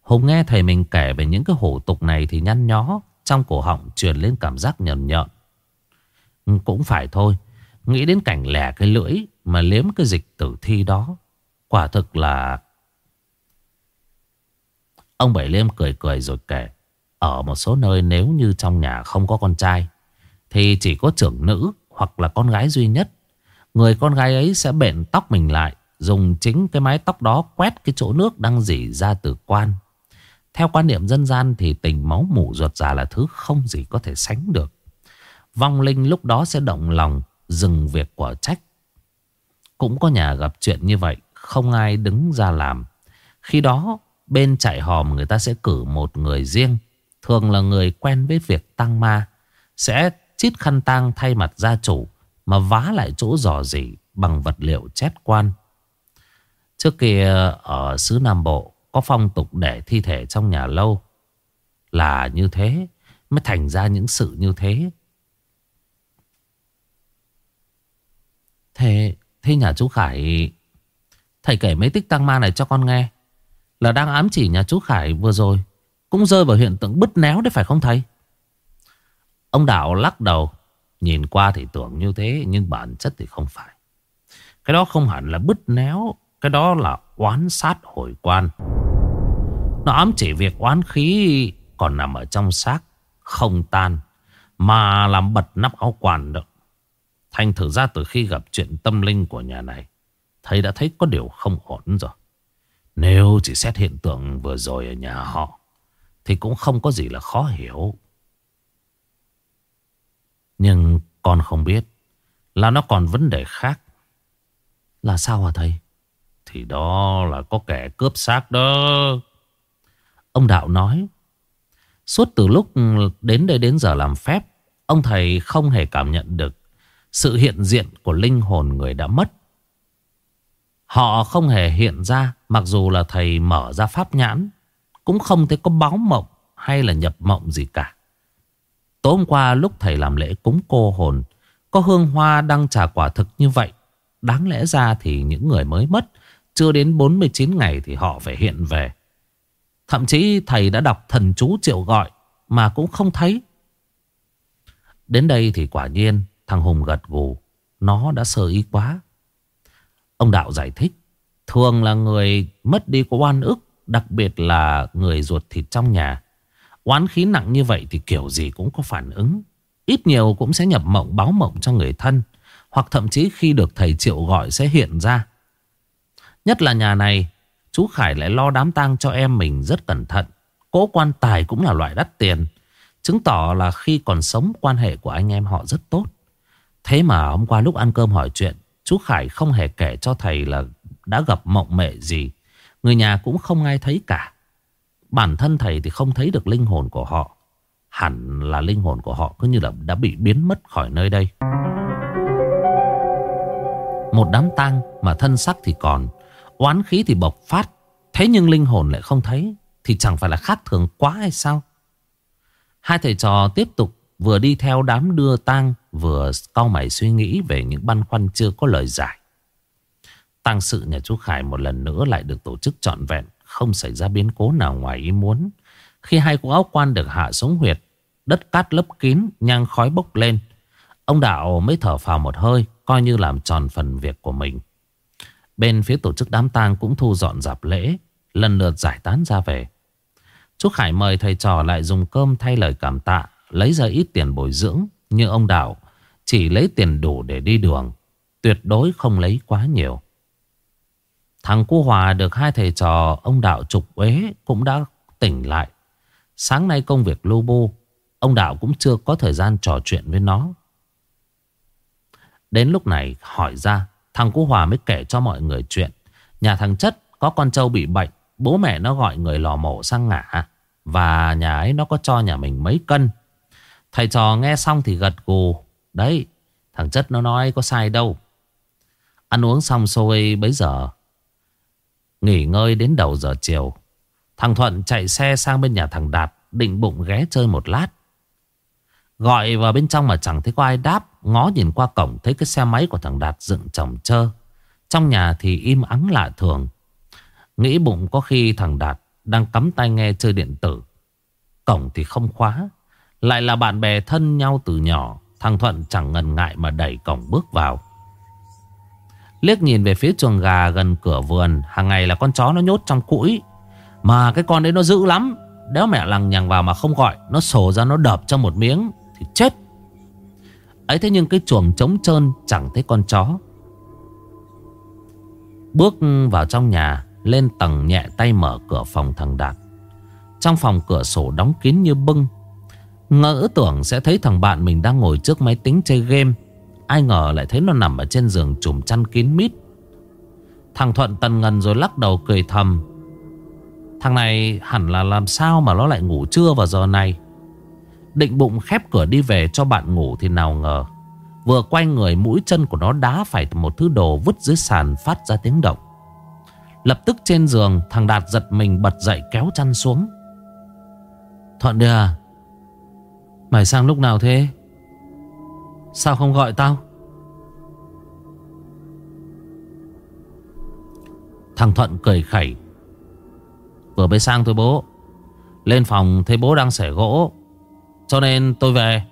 Hùng nghe thầy mình kể về những cái hổ tục này thì nhăn nhó trong cổ họng truyền lên cảm giác nhợn nhợn. Cũng phải thôi, nghĩ đến cảnh lẻ cái lưỡi mà liếm cái dịch tử thi đó. Quả thực là... Ông Bảy Liêm cười cười rồi kể. Ở một số nơi nếu như trong nhà không có con trai thì chỉ có trưởng nữ hoặc là con gái duy nhất. Người con gái ấy sẽ bện tóc mình lại, dùng chính cái mái tóc đó quét cái chỗ nước đang dỉ ra từ quan. Theo quan niệm dân gian thì tình máu mủ ruột già là thứ không gì có thể sánh được. Vong linh lúc đó sẽ động lòng dừng việc quả trách. Cũng có nhà gặp chuyện như vậy, không ai đứng ra làm. Khi đó, bên chạy hòm người ta sẽ cử một người riêng, thường là người quen với việc tăng ma, sẽ chít khăn tang thay mặt gia chủ mà vá lại chỗ dò dỉ bằng vật liệu chét quan. Trước kia ở xứ Nam Bộ có phong tục để thi thể trong nhà lâu là như thế mới thành ra những sự như thế. Thế, thế nhà chú Khải Thầy kể mấy tích tăng ma này cho con nghe Là đang ám chỉ nhà chú Khải vừa rồi Cũng rơi vào hiện tượng bứt néo đấy phải không thầy Ông Đạo lắc đầu. Nhìn qua thì tưởng như thế, nhưng bản chất thì không phải. Cái đó không hẳn là bứt néo. Cái đó là oán sát hồi quan. Nó ám chỉ việc oán khí còn nằm ở trong xác. Không tan. Mà làm bật nắp áo quan đó. Thành thử ra từ khi gặp chuyện tâm linh của nhà này. Thầy đã thấy có điều không ổn rồi. Nếu chỉ xét hiện tượng vừa rồi ở nhà họ. Thì cũng không có gì là khó hiểu. Nhưng con không biết là nó còn vấn đề khác. Là sao hả thầy? Thì đó là có kẻ cướp xác đó. Ông Đạo nói Suốt từ lúc đến đây đến giờ làm phép Ông thầy không hề cảm nhận được Sự hiện diện của linh hồn người đã mất. Họ không hề hiện ra Mặc dù là thầy mở ra pháp nhãn Cũng không thấy có báo mộng Hay là nhập mộng gì cả Tối hôm qua lúc thầy làm lễ cúng cô hồn, Có hương hoa đăng trả quả thực như vậy. Đáng lẽ ra thì những người mới mất, Chưa đến 49 ngày thì họ phải hiện về. Thậm chí thầy đã đọc thần chú triệu gọi Mà cũng không thấy. Đến đây thì quả nhiên, Thằng Hùng gật gù, Nó đã sơ ý quá. Ông Đạo giải thích, Thường là người mất đi có oan ức, Đặc biệt là người ruột thịt trong nhà. Oán khí nặng như vậy thì kiểu gì cũng có phản ứng. Ít nhiều cũng sẽ nhập mộng, báo mộng cho người thân, Hoặc thậm chí khi được thầy triệu gọi sẽ hiện ra. Nhất là nhà này, Chú Khải lại lo đám tang cho em mình rất cẩn thận. Cố quan tài cũng là loại đắt tiền, Chứng tỏ là khi còn sống, quan hệ của anh em họ rất tốt. Thế mà hôm qua lúc ăn cơm hỏi chuyện, Chú Khải không hề kể cho thầy là đã gặp mộng mệ gì. Người nhà cũng không ai thấy cả. Bản thân thầy thì không thấy được linh hồn của họ. Hẳn là linh hồn của họ cứ như là đã bị biến mất khỏi nơi đây. Một đám tang mà thân sắc thì còn, Oán khí thì bộc phát, Thế nhưng linh hồn lại không thấy, Thì chẳng phải là khác thường quá hay sao? Hai thầy trò tiếp tục Vừa đi theo đám đưa tang, Vừa cau mày suy nghĩ về những băn khoăn chưa có lời giải. Tang sự nhà chú Khải một lần nữa lại được tổ chức trọn vẹn. Không xảy ra biến cố nào ngoài ý muốn. Khi hai cụ áo quan được hạ xuống huyệt, Đất cát lấp kín, Nhang khói bốc lên. Ông Đạo mới thở phào một hơi, Coi như làm tròn phần việc của mình. Bên phía tổ chức đám tang cũng thu dọn dạp lễ, Lần lượt giải tán ra về. Chú Khải mời thầy trò lại dùng cơm thay lời cảm tạ, Lấy ra ít tiền bồi dưỡng Như ông Đạo Chỉ lấy tiền đủ để đi đường, Tuyệt đối không lấy quá nhiều. Thằng Cú Hòa được hai thầy trò, Ông Đạo trục uế cũng đã tỉnh lại. Sáng nay công việc lô bu Ông Đạo cũng chưa có thời gian trò chuyện với nó. Đến lúc này hỏi ra, Thằng Cú Hòa mới kể cho mọi người chuyện. Nhà thằng Chất có con trâu bị bệnh, Bố mẹ nó gọi người lò mổ sang ngả, Và nhà ấy nó có cho nhà mình mấy cân. Thầy trò nghe xong thì gật gù, Đấy, Thằng Chất nó nói có sai đâu. Ăn uống xong xôi bấy giờ Nghỉ ngơi đến đầu giờ chiều. Thằng Thuận chạy xe sang bên nhà thằng Đạt, Định bụng ghé chơi một lát. Gọi vào bên trong mà chẳng thấy có ai đáp, Ngó nhìn qua cổng thấy cái xe máy của thằng Đạt dựng chồng chơ. Trong nhà thì im ắng lạ thường. Nghĩ bụng có khi thằng Đạt đang cắm tai nghe chơi điện tử. Cổng thì không khóa, Lại là bạn bè thân nhau từ nhỏ. Thằng Thuận chẳng ngần ngại mà đẩy cổng bước vào. Liếc nhìn về phía chuồng gà gần cửa vườn, Hàng ngày là con chó nó nhốt trong cũi. Mà cái con đấy nó dữ lắm. Đéo mẹ lằng nhằng vào mà không gọi, Nó sổ ra nó đập cho một miếng, Thì chết. Ấy thế nhưng cái chuồng trống trơn Chẳng thấy con chó. Bước vào trong nhà, Lên tầng nhẹ tay mở cửa phòng thằng Đạt. Trong phòng cửa sổ đóng kín như bưng. Ngỡ tưởng sẽ thấy thằng bạn mình đang ngồi trước máy tính chơi game. Ai ngờ lại thấy nó nằm ở trên giường trùm chăn kín mít. Thằng Thuận tần ngần rồi lắc đầu cười thầm. Thằng này hẳn là làm sao mà nó lại ngủ trưa vào giờ này? Định bụng khép cửa đi về cho bạn ngủ thì nào ngờ, Vừa quay người mũi chân của nó đá phải một thứ đồ vứt dưới sàn phát ra tiếng động. Lập tức trên giường, thằng Đạt giật mình bật dậy kéo chăn xuống. Thuận đi à Mày sang lúc nào thế? Sao không gọi tao? Thằng Thuận cười khẩy. Vừa mới sang tôi bố. Lên phòng thấy bố đang xẻ gỗ. Cho nên tôi về.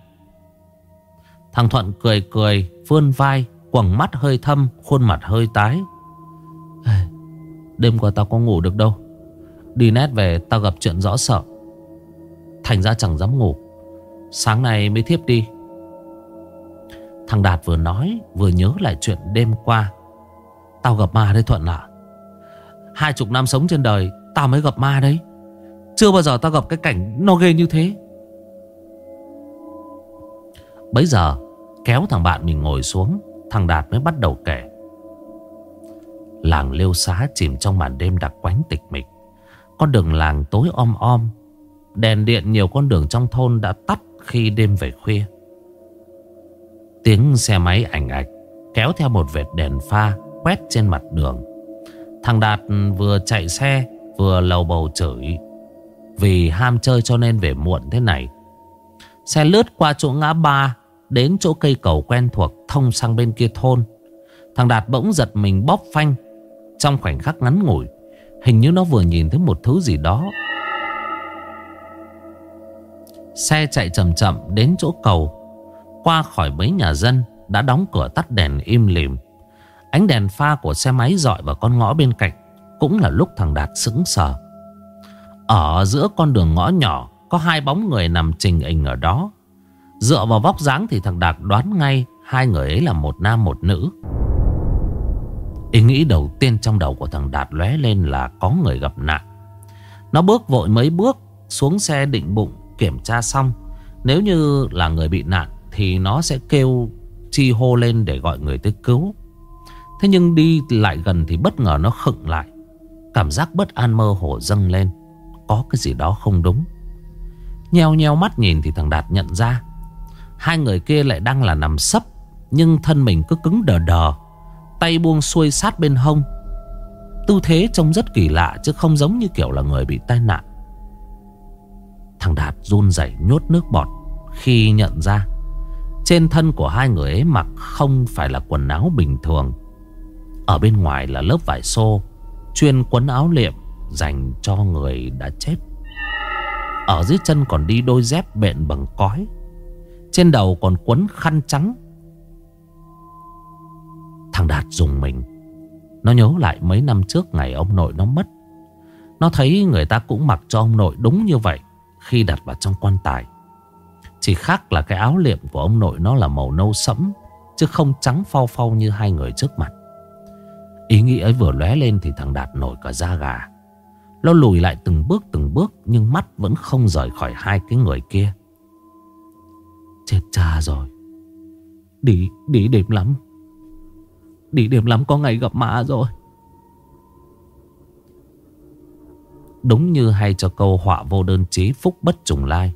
Thằng Thuận cười cười, Vươn vai Quẳng mắt hơi thâm, Khuôn mặt hơi tái. Đêm qua tao có ngủ được đâu. Đi nét về, tao gặp chuyện rõ sợ. Thành ra chẳng dám ngủ. Sáng nay mới thiếp đi. Thằng Đạt vừa nói, Vừa nhớ lại chuyện đêm qua. Tao gặp ma đấy Thuận à Hai chục năm sống trên đời, Tao mới gặp ma đấy. Chưa bao giờ tao gặp cái cảnh nó ghê như thế. Bấy giờ, Kéo thằng bạn mình ngồi xuống, Thằng Đạt mới bắt đầu kể. Làng liêu xá chìm trong màn đêm đặc quánh tịch mịch. Con đường làng tối om om, Đèn điện nhiều con đường trong thôn đã tắt khi đêm về khuya. Tiếng xe máy ảnh ạch, Kéo theo một vệt đèn pha Quét trên mặt đường. Thằng Đạt vừa chạy xe, Vừa lầu bầu chửi. Vì ham chơi cho nên về muộn thế này. Xe lướt qua chỗ ngã ba, Đến chỗ cây cầu quen thuộc Thông sang bên kia thôn. Thằng Đạt bỗng giật mình bóp phanh. Trong khoảnh khắc ngắn ngủi, Hình như nó vừa nhìn thấy một thứ gì đó. Xe chạy chậm chậm đến chỗ cầu. Qua khỏi mấy nhà dân Đã đóng cửa tắt đèn im lìm. Ánh đèn pha của xe máy dọi vào con ngõ bên cạnh Cũng là lúc thằng Đạt sững sờ. Ở giữa con đường ngõ nhỏ, Có hai bóng người nằm trình hình ở đó. Dựa vào vóc dáng thì thằng Đạt đoán ngay Hai người ấy là một nam, một nữ. Ý nghĩ đầu tiên trong đầu của thằng Đạt lóe lên là có người gặp nạn. Nó bước vội mấy bước xuống xe định bụng kiểm tra xong. Nếu như là người bị nạn thì nó sẽ kêu chi hô lên để gọi người tới cứu. Thế nhưng đi lại gần thì bất ngờ nó khựng lại. Cảm giác bất an mơ hồ dâng lên. Có cái gì đó không đúng. Nheo nheo mắt nhìn thì thằng Đạt nhận ra. Hai người kia lại đang là nằm sấp, Nhưng thân mình cứ cứng đờ đờ. Tay buông xuôi sát bên hông. Tư thế trông rất kỳ lạ, Chứ không giống như kiểu là người bị tai nạn. Thằng Đạt run rẩy nhốt nước bọt Khi nhận ra. Trên thân của hai người ấy mặc không phải là quần áo bình thường. Ở bên ngoài là lớp vải xô, Chuyên quấn áo liệm Dành cho người đã chết. Ở dưới chân còn đi đôi dép bện bằng cói, Trên đầu còn quấn khăn trắng. Thằng Đạt dùng mình. Nó nhớ lại mấy năm trước ngày ông nội nó mất. Nó thấy người ta cũng mặc cho ông nội đúng như vậy Khi đặt vào trong quan tài. Chỉ khác là cái áo liệm của ông nội nó là màu nâu sẫm Chứ không trắng phau phau như hai người trước mặt. Ý nghĩ ấy vừa lóe lên thì thằng Đạt nổi cả da gà. Nó lùi lại từng bước từng bước Nhưng mắt vẫn không rời khỏi hai cái người kia. Chết cha rồi. Đi, đi đẹp lắm. Đi đẹp lắm có ngày gặp mã rồi. Đúng như hay cho câu họa vô đơn chí phúc bất trùng lai.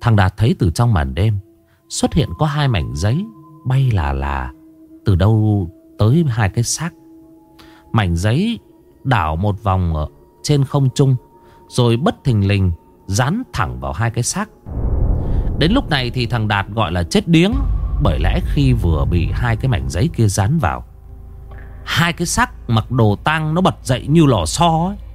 Thằng Đạt thấy từ trong màn đêm, Xuất hiện có hai mảnh giấy, Bay là là, Từ đâu tới hai cái xác. Mảnh giấy đảo một vòng ở trên không trung, Rồi bất thình lình Dán thẳng vào hai cái xác. Đến lúc này thì thằng Đạt gọi là chết điếng, bởi lẽ khi vừa bị hai cái mảnh giấy kia dán vào, Hai cái xác mặc đồ tang nó bật dậy như lò xo ấy.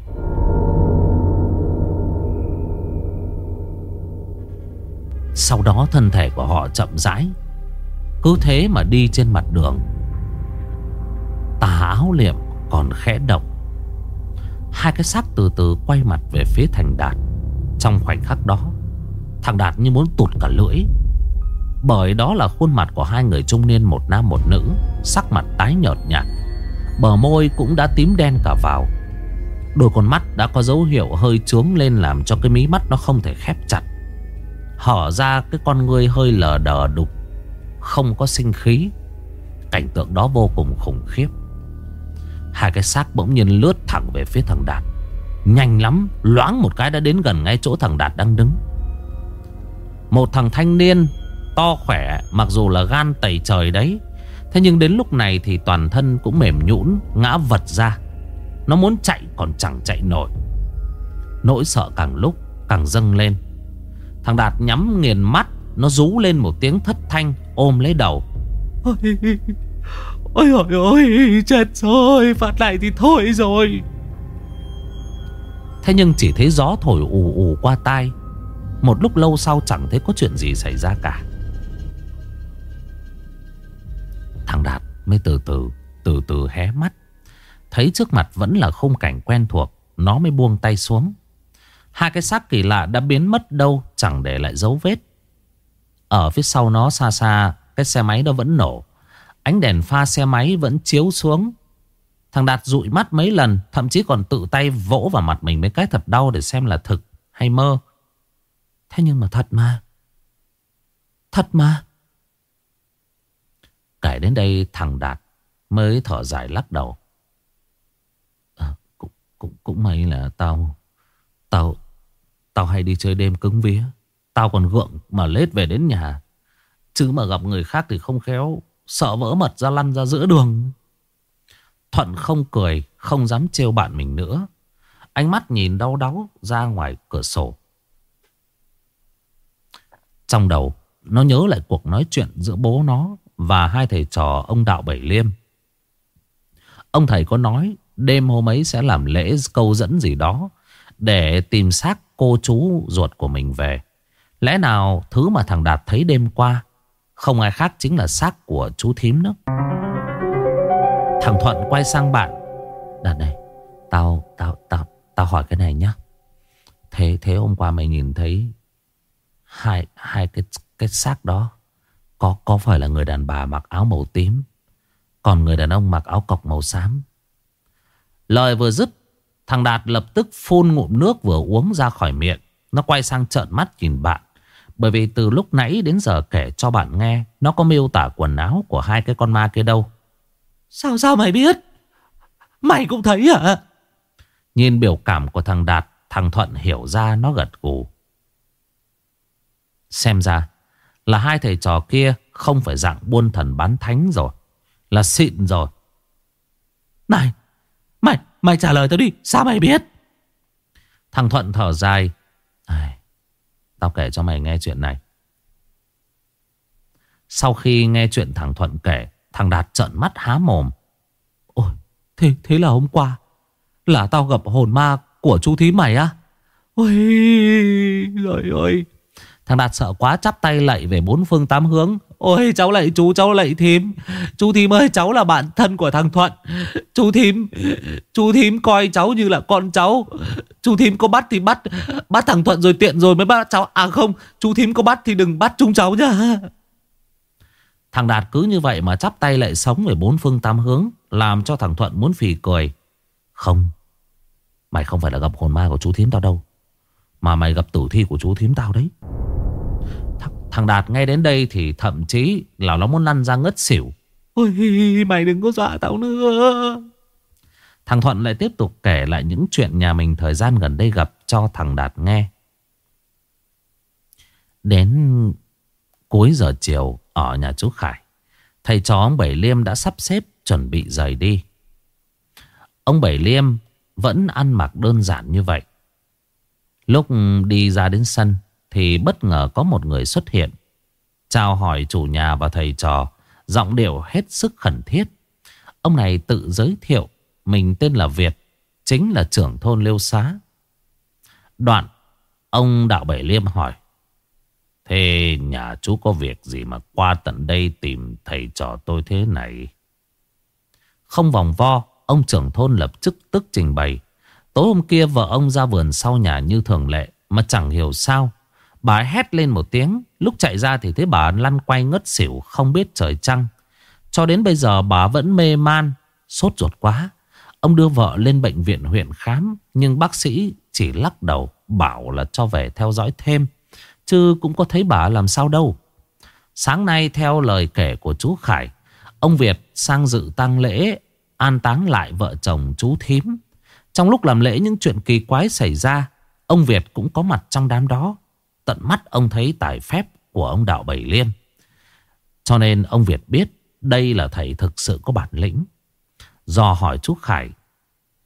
Sau đó thân thể của họ chậm rãi. Cứ thế mà đi trên mặt đường. Tà áo liệm còn khẽ động. Hai cái xác từ từ quay mặt về phía thành đạt. Trong khoảnh khắc đó, Thằng Đạt như muốn tụt cả lưỡi. Bởi đó là khuôn mặt của hai người trung niên một nam một nữ, Sắc mặt tái nhợt nhạt. Bờ môi cũng đã tím đen cả vào. Đôi con mắt đã có dấu hiệu hơi trướng lên Làm cho cái mí mắt nó không thể khép chặt. Hở ra cái con ngươi hơi lờ đờ đục, Không có sinh khí. Cảnh tượng đó vô cùng khủng khiếp. Hai cái xác bỗng nhiên lướt thẳng về phía thằng Đạt. Nhanh lắm, Loáng một cái đã đến gần ngay chỗ thằng Đạt đang đứng. Một thằng thanh niên, to khỏe, Mặc dù là gan tẩy trời đấy. Thế nhưng đến lúc này thì toàn thân cũng mềm nhũn, Ngã vật ra. Nó muốn chạy, còn chẳng chạy nổi. Nỗi sợ càng lúc càng dâng lên. Thằng Đạt nhắm nghiền mắt Nó rú lên một tiếng thất thanh Ôm lấy đầu. Ôi ôi ôi, ôi chết rồi Phát này thì thôi rồi. Thế nhưng chỉ thấy gió thổi ù ù qua tai. Một lúc lâu sau chẳng thấy có chuyện gì xảy ra cả. Thằng Đạt mới từ từ Từ từ hé mắt. Thấy trước mặt vẫn là khung cảnh quen thuộc Nó mới buông tay xuống Hai cái xác kỳ lạ đã biến mất đâu Chẳng để lại dấu vết. Ở phía sau nó xa xa Cái xe máy đó vẫn nổ. Ánh đèn pha xe máy vẫn chiếu xuống. Thằng Đạt dụi mắt mấy lần Thậm chí còn tự tay vỗ vào mặt mình Mấy cái thật đau để xem là thực hay mơ. Thế nhưng mà thật mà. Thật mà. Kể đến đây thằng Đạt mới thở dài lắc đầu. Ờ, cũng cũng, cũng may là tao Tao Tao hay đi chơi đêm cứng vía. Tao còn gượng mà lết về đến nhà. Chứ mà gặp người khác thì không khéo, Sợ vỡ mật ra lăn ra giữa đường. Thuận không cười, Không dám trêu bạn mình nữa. Ánh mắt nhìn đau đáu ra ngoài cửa sổ. Trong đầu, Nó nhớ lại cuộc nói chuyện giữa bố nó Và hai thầy trò ông Đạo Bảy Liêm. Ông thầy có nói, Đêm hôm ấy sẽ làm lễ câu dẫn gì đó Để tìm xác cô chú ruột của mình về. Lẽ nào thứ mà thằng Đạt thấy đêm qua Không ai khác chính là xác của chú thím nữa? Thằng Thuận quay sang bạn. Đạt này Tao, tao, tao, tao hỏi cái này nhá. Thế, thế hôm qua mày nhìn thấy Hai, hai cái, cái xác đó Có, có phải là người đàn bà mặc áo màu tím Còn người đàn ông mặc áo cọc màu xám? Lời vừa dứt Thằng Đạt lập tức phun ngụm nước vừa uống ra khỏi miệng. Nó quay sang trợn mắt nhìn bạn. Bởi vì từ lúc nãy đến giờ kể cho bạn nghe Nó có miêu tả quần áo của hai cái con ma kia đâu. Sao sao mày biết? Mày cũng thấy hả? Nhìn biểu cảm của thằng Đạt Thằng Thuận hiểu ra nó gật gù. Xem ra Là hai thầy trò kia Không phải dạng buôn thần bán thánh rồi Là xịn rồi. Này Mày, trả lời tao đi Sao mày biết? Thằng Thuận thở dài. Ai, Tao kể cho mày nghe chuyện này. Sau khi nghe chuyện thằng Thuận kể Thằng Đạt trợn mắt há mồm. Ôi thế, thế là hôm qua Là tao gặp hồn ma của chú thím mày á. Ôi Trời ơi. Thằng Đạt sợ quá chắp tay lạy về bốn phương tám hướng Ôi, cháu lạy chú, cháu lạy thím. Chú thím ơi, cháu là bạn thân của thằng Thuận. Chú thím Chú thím coi cháu như là con cháu. Chú thím có bắt thì bắt Bắt thằng Thuận rồi tiện rồi mới bắt cháu. À không, chú thím có bắt thì đừng bắt chúng cháu nha Thằng Đạt cứ như vậy mà chắp tay lại sống về bốn phương tám hướng, Làm cho thằng Thuận muốn phì cười. Không, Mày không phải là gặp hồn ma của chú thím tao đâu, Mà mày gặp tử thi của chú thím tao đấy. Thằng Đạt nghe đến đây thì thậm chí là nó muốn lăn ra ngất xỉu. Ôi mày đừng có dọa tao nữa. Thằng Thuận lại tiếp tục kể lại những chuyện nhà mình thời gian gần đây gặp cho thằng Đạt nghe. Đến cuối giờ chiều ở nhà chú Khải, thầy trò ông Bảy Liêm đã sắp xếp chuẩn bị rời đi. Ông Bảy Liêm vẫn ăn mặc đơn giản như vậy. Lúc đi ra đến sân, thì bất ngờ có một người xuất hiện. Chào hỏi chủ nhà và thầy trò, giọng điệu hết sức khẩn thiết. Ông này tự giới thiệu, mình tên là Việt, chính là trưởng thôn Liêu Xá. Đoạn, ông Đạo Bảy Liêm hỏi, Thế nhà chú có việc gì mà qua tận đây tìm thầy trò tôi thế này? Không vòng vo, ông trưởng thôn lập tức tức trình bày. Tối hôm kia vợ ông ra vườn sau nhà như thường lệ mà chẳng hiểu sao Bà hét lên một tiếng. Lúc chạy ra thì thấy bà lăn quay ngất xỉu, Không biết trời trăng. Cho đến bây giờ bà vẫn mê man, Sốt ruột quá. Ông đưa vợ lên bệnh viện huyện khám, Nhưng bác sĩ chỉ lắc đầu, Bảo là cho về theo dõi thêm, Chứ cũng có thấy bà làm sao đâu. Sáng nay, theo lời kể của chú Khải, Ông Việt sang dự tang lễ, An táng lại vợ chồng chú thím. Trong lúc làm lễ những chuyện kỳ quái xảy ra, Ông Việt cũng có mặt trong đám đó. Tận mắt ông thấy tài phép của ông Đạo Bảy liên Cho nên ông Việt biết đây là thầy thực sự có bản lĩnh. Do hỏi chú Khải,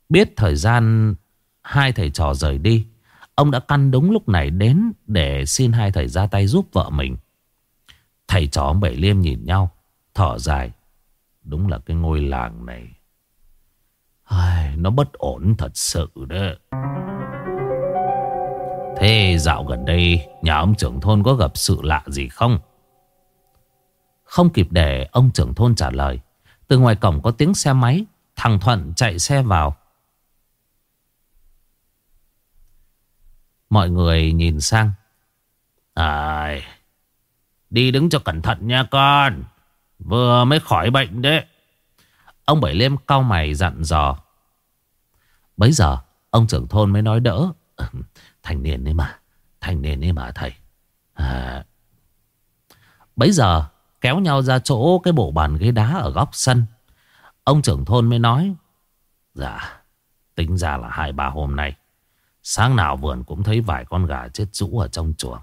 biết thời gian hai thầy trò rời đi, ông đã căn đúng lúc này đến để xin hai thầy ra tay giúp vợ mình. Thầy trò ông Bảy Liêm nhìn nhau, thở dài. Đúng là cái ngôi làng này. Ai, nó bất ổn thật sự đấy. Thế dạo gần đây nhà ông trưởng thôn có gặp sự lạ gì không? Không kịp để ông trưởng thôn trả lời. Từ ngoài cổng có tiếng xe máy. Thằng Thuận chạy xe vào. Mọi người nhìn sang. À, đi đứng cho cẩn thận nha con. Vừa mới khỏi bệnh đấy. Ông Bảy Liêm cau mày dặn dò. Bấy giờ ông trưởng thôn mới nói đỡ. Thành niên ấy mà Thành niên ấy mà thầy. À. Bấy giờ kéo nhau ra chỗ cái bộ bàn ghế đá ở góc sân. Ông trưởng thôn mới nói Dạ Tính ra là hai ba hôm nay, Sáng nào vườn cũng thấy vài con gà chết rũ ở trong chuồng.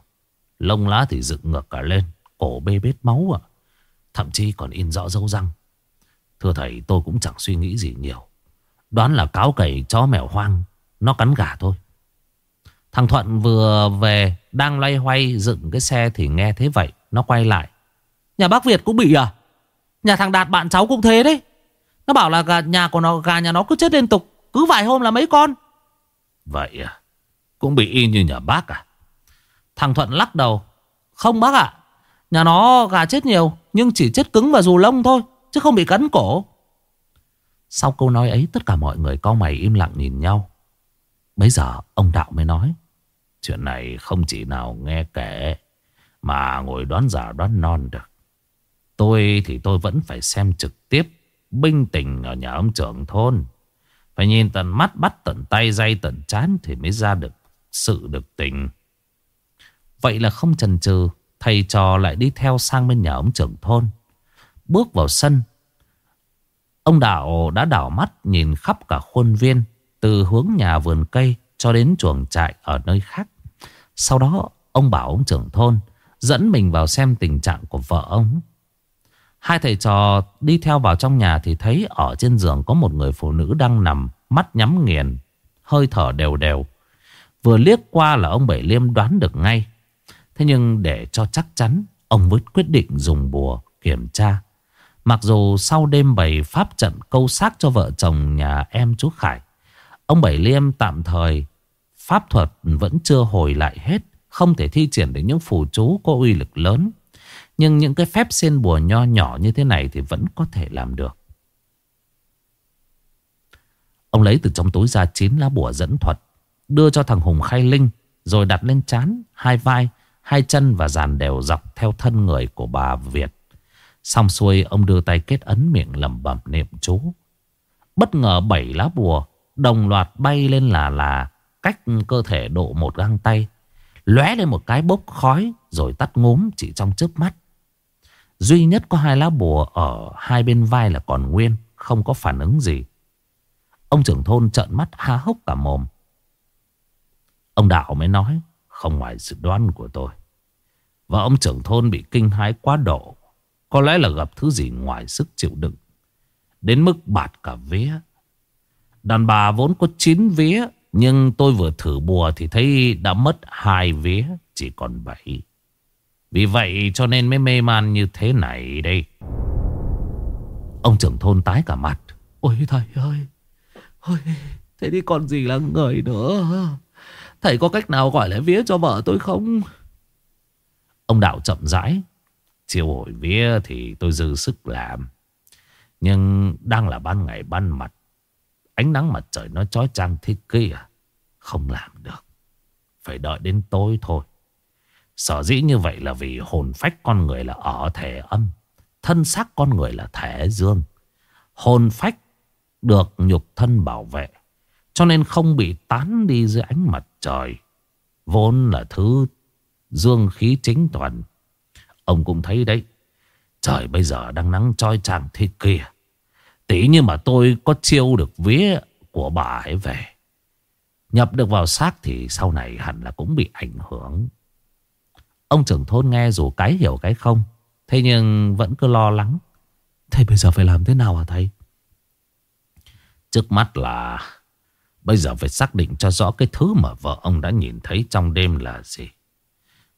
Lông lá thì dựng ngược cả lên, Cổ bê bết máu à Thậm chí còn in rõ dấu răng. Thưa thầy, tôi cũng chẳng suy nghĩ gì nhiều. Đoán là cáo cầy chó mèo hoang, Nó cắn gà thôi. Thằng Thuận vừa về Đang loay hoay dựng cái xe Thì nghe thế vậy Nó quay lại. Nhà bác Việt cũng bị à? Nhà thằng Đạt bạn cháu cũng thế đấy. Nó bảo là gà nhà của nó gà nhà nó cứ chết liên tục Cứ vài hôm là mấy con. Vậy à? Cũng bị y như nhà bác à? Thằng Thuận lắc đầu. Không bác ạ. Nhà nó gà chết nhiều Nhưng chỉ chết cứng và dù lông thôi Chứ không bị cắn cổ. Sau câu nói ấy tất cả mọi người co mày im lặng nhìn nhau. Bây giờ ông Đạo mới nói Chuyện này không chỉ nào nghe kể, Mà ngồi đoán giả đoán non được. Tôi thì tôi vẫn phải xem trực tiếp Binh tình ở nhà ông trưởng thôn. Phải nhìn tận mắt, bắt tận tay, dây tận chán Thì mới ra được sự được tình. Vậy là không chần chừ, Thầy trò lại đi theo sang bên nhà ông trưởng thôn. Bước vào sân, Ông Đạo đã đảo mắt nhìn khắp cả khuôn viên, Từ hướng nhà vườn cây cho đến chuồng trại ở nơi khác. Sau đó ông bảo ông trưởng thôn Dẫn mình vào xem tình trạng của vợ ông Hai thầy trò đi theo vào trong nhà thì thấy ở trên giường có một người phụ nữ đang nằm mắt nhắm nghiền, hơi thở đều đều. Vừa liếc qua là ông Bảy Liêm đoán được ngay. Thế nhưng để cho chắc chắn, ông mới quyết định dùng bùa kiểm tra. Mặc dù sau đêm bày pháp trận câu xác cho vợ chồng nhà em chú Khải, ông Bảy Liêm tạm thời pháp thuật vẫn chưa hồi lại hết, không thể thi triển được những phù chú có uy lực lớn. Nhưng những cái phép xin bùa nho nhỏ như thế này thì vẫn có thể làm được. Ông lấy từ trong túi ra 9 lá bùa dẫn thuật. Đưa cho thằng Hùng khai linh. Rồi đặt lên chán, hai vai, hai chân và dàn đều dọc theo thân người của bà Việt. Xong xuôi ông đưa tay kết ấn miệng lẩm bẩm niệm chú. Bất ngờ bảy lá bùa đồng loạt bay lên là là cách cơ thể độ một găng tay. Lóe lên một cái bốc khói rồi tắt ngốm chỉ trong chớp mắt. Duy nhất có hai lá bùa ở hai bên vai là còn nguyên, không có phản ứng gì. Ông trưởng thôn trợn mắt há hốc cả mồm. Ông Đạo mới nói, không ngoài dự đoán của tôi. Và ông trưởng thôn bị kinh hãi quá độ. Có lẽ là gặp thứ gì ngoài sức chịu đựng. Đến mức bạt cả vía. Đàn bà vốn có 9 vía. Nhưng tôi vừa thử bùa thì thấy đã mất hai vía. Chỉ còn 7. Vì vậy cho nên mới mê man như thế này đây. Ông trưởng thôn tái cả mặt. Ôi thầy ơi. Ôi, thế thì còn gì là người nữa. Thầy có cách nào gọi lại vía cho vợ tôi không? Ông đạo chậm rãi. Chiều hồi vía thì tôi dư sức làm. Nhưng đang là ban ngày ban mặt. Ánh nắng mặt trời nó chói chang thế kia. À? Không làm được. Phải đợi đến tối thôi. Sở dĩ như vậy là vì hồn phách con người là ở thể âm. Thân xác con người là thể dương. Hồn phách được nhục thân bảo vệ. Cho nên không bị tán đi dưới ánh mặt trời. Vốn là thứ dương khí chính toàn. Ông cũng thấy đấy. Trời bây giờ đang nắng trói chang thế kia. Tí như mà tôi có chiêu được vía của bà ấy về. Nhập được vào xác thì sau này hẳn là cũng bị ảnh hưởng. Ông trưởng thôn nghe dù cái hiểu cái không. Thế nhưng vẫn cứ lo lắng. Thầy bây giờ phải làm thế nào hả thầy? Trước mắt là Bây giờ phải xác định cho rõ cái thứ mà vợ ông đã nhìn thấy trong đêm là gì.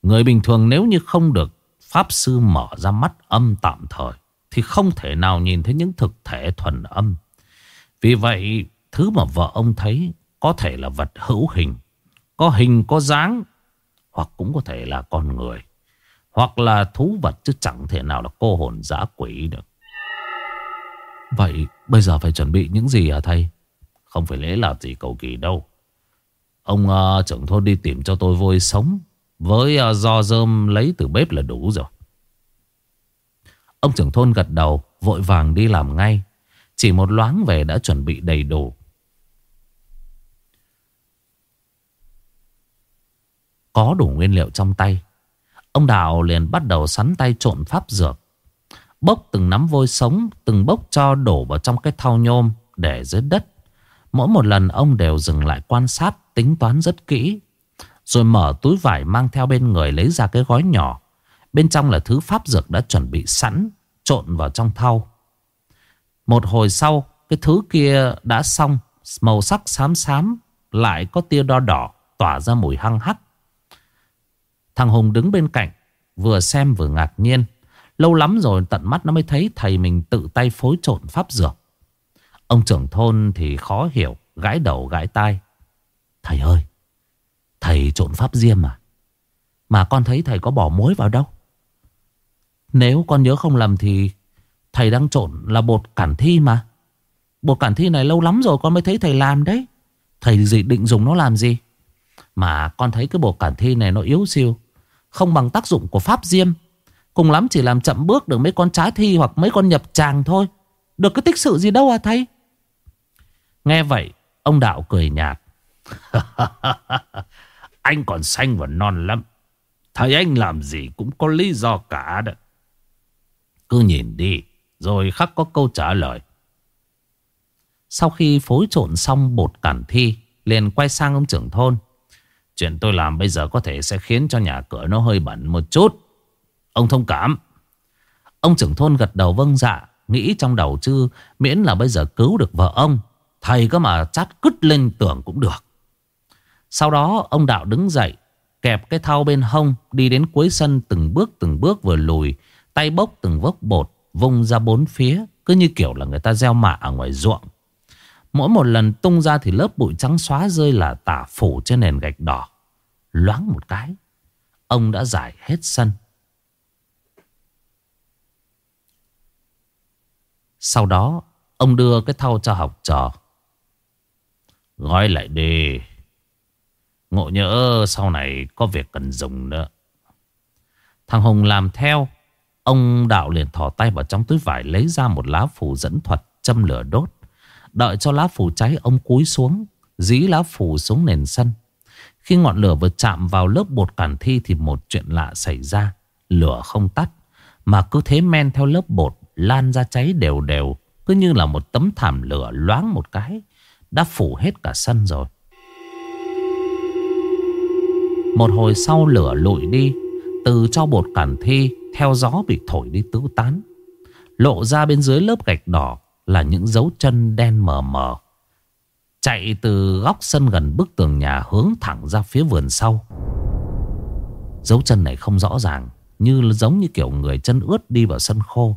Người bình thường nếu như không được Pháp Sư mở ra mắt âm tạm thời thì không thể nào nhìn thấy những thực thể thuần âm Vì vậy thứ mà vợ ông thấy có thể là vật hữu hình Có hình có dáng Hoặc cũng có thể là con người Hoặc là thú vật chứ chẳng thể nào là cô hồn dã quỷ được Vậy bây giờ phải chuẩn bị những gì hả thầy? Không phải lễ là gì cầu kỳ đâu. Ông uh, trưởng thôn đi tìm cho tôi vôi sống. Với uh, do rơm lấy từ bếp là đủ rồi. Ông trưởng thôn gật đầu. Vội vàng đi làm ngay. Chỉ một loáng về đã chuẩn bị đầy đủ. Có đủ nguyên liệu trong tay. Ông Đào liền bắt đầu sắn tay trộn pháp dược. Bốc từng nắm vôi sống, từng bốc cho đổ vào trong cái thau nhôm để dưới đất. Mỗi một lần ông đều dừng lại quan sát Tính toán rất kỹ Rồi mở túi vải mang theo bên người Lấy ra cái gói nhỏ Bên trong là thứ pháp dược đã chuẩn bị sẵn, Trộn vào trong thau. Một hồi sau, Cái thứ kia đã xong, Màu sắc xám xám Lại có tia đo đỏ Tỏa ra mùi hăng hắc. Thằng Hùng đứng bên cạnh, Vừa xem vừa ngạc nhiên. Lâu lắm rồi tận mắt nó mới thấy thầy mình tự tay phối trộn pháp dược. Ông trưởng thôn thì khó hiểu, Gãi đầu gãi tai. Thầy ơi, Thầy trộn pháp diêm à? Mà con thấy thầy có bỏ muối vào đâu? Nếu con nhớ không lầm thì Thầy đang trộn là bột cản thi mà. Bột cản thi này lâu lắm rồi con mới thấy thầy làm đấy. Thầy gì định dùng nó làm gì? Mà con thấy cái bột cản thi này nó yếu siêu Không bằng tác dụng của pháp diêm. Cùng lắm chỉ làm chậm bước được mấy con trái thi Hoặc mấy con nhập tràng thôi. Được cái tích sự gì đâu à thầy? Nghe vậy, Ông Đạo cười nhạt. Anh còn xanh và non lắm. Thầy anh làm gì cũng có lý do cả đó. Cứ nhìn đi, Rồi khắc có câu trả lời. Sau khi phối trộn xong bột cản thi, liền quay sang ông trưởng thôn. Chuyện tôi làm bây giờ có thể sẽ khiến cho nhà cửa nó hơi bẩn một chút. Ông thông cảm. Ông trưởng thôn gật đầu vâng dạ Nghĩ trong đầu chứ, Miễn là bây giờ cứu được vợ ông, Thầy có mà chát cứt lên tường cũng được. Sau đó, ông Đạo đứng dậy, Kẹp cái thau bên hông, Đi đến cuối sân từng bước từng bước vừa lùi Tay bốc từng vốc bột, Vung ra bốn phía, Cứ như kiểu là người ta gieo mạ ở ngoài ruộng Mỗi một lần tung ra thì lớp bụi trắng xóa rơi là tả phủ trên nền gạch đỏ Loáng một cái, Ông đã giải hết sân Sau đó, ông đưa cái thau cho học trò Gói lại đi. Ngộ nhỡ sau này có việc cần dùng nữa. Thằng Hùng làm theo. Ông Đạo liền thò tay vào trong túi vải lấy ra một lá phù dẫn thuật châm lửa đốt. Đợi cho lá phù cháy, ông cúi xuống. Dí lá phù xuống nền sân. Khi ngọn lửa vừa chạm vào lớp bột cản thi thì một chuyện lạ xảy ra. Lửa không tắt. Mà cứ thế men theo lớp bột, lan ra cháy đều đều. Cứ như là một tấm thảm lửa loáng một cái. Đã phủ hết cả sân rồi Một hồi sau lửa lụi đi, Từ cho bột cản thi theo gió bị thổi đi tứ tán Lộ ra bên dưới lớp gạch đỏ Là những dấu chân đen mờ mờ Chạy từ góc sân gần bức tường nhà Hướng thẳng ra phía vườn sau Dấu chân này không rõ ràng, Như giống như kiểu người chân ướt đi vào sân khô,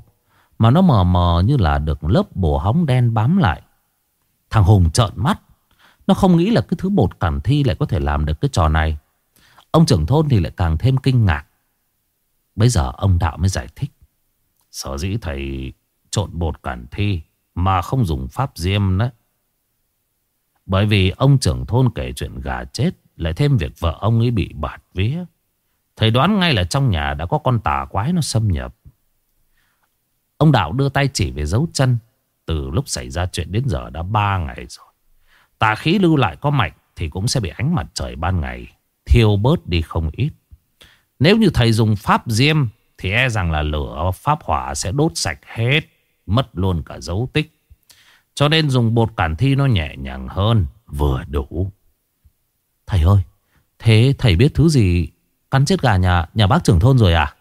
Mà nó mờ mờ như là được lớp bồ hóng đen bám lại Thằng Hùng trợn mắt. Nó không nghĩ là cái thứ bột cản thi lại có thể làm được cái trò này. Ông trưởng thôn thì lại càng thêm kinh ngạc. Bây giờ ông Đạo mới giải thích. Sở dĩ thầy trộn bột cản thi mà không dùng pháp diêm đó. Bởi vì ông trưởng thôn kể chuyện gà chết, lại thêm việc vợ ông ấy bị bạt vía. Thầy đoán ngay là trong nhà đã có con tà quái nó xâm nhập. Ông Đạo đưa tay chỉ về dấu chân. Từ lúc xảy ra chuyện đến giờ đã 3 ngày rồi. Tà khí lưu lại có mạnh thì cũng sẽ bị ánh mặt trời ban ngày thiêu bớt đi không ít. Nếu như thầy dùng pháp diêm thì e rằng là lửa pháp hỏa sẽ đốt sạch hết, mất luôn cả dấu tích. Cho nên dùng bột cản thi nó nhẹ nhàng hơn, vừa đủ. Thầy ơi, thế thầy biết thứ gì cắn chết gà nhà nhà bác trưởng thôn rồi à?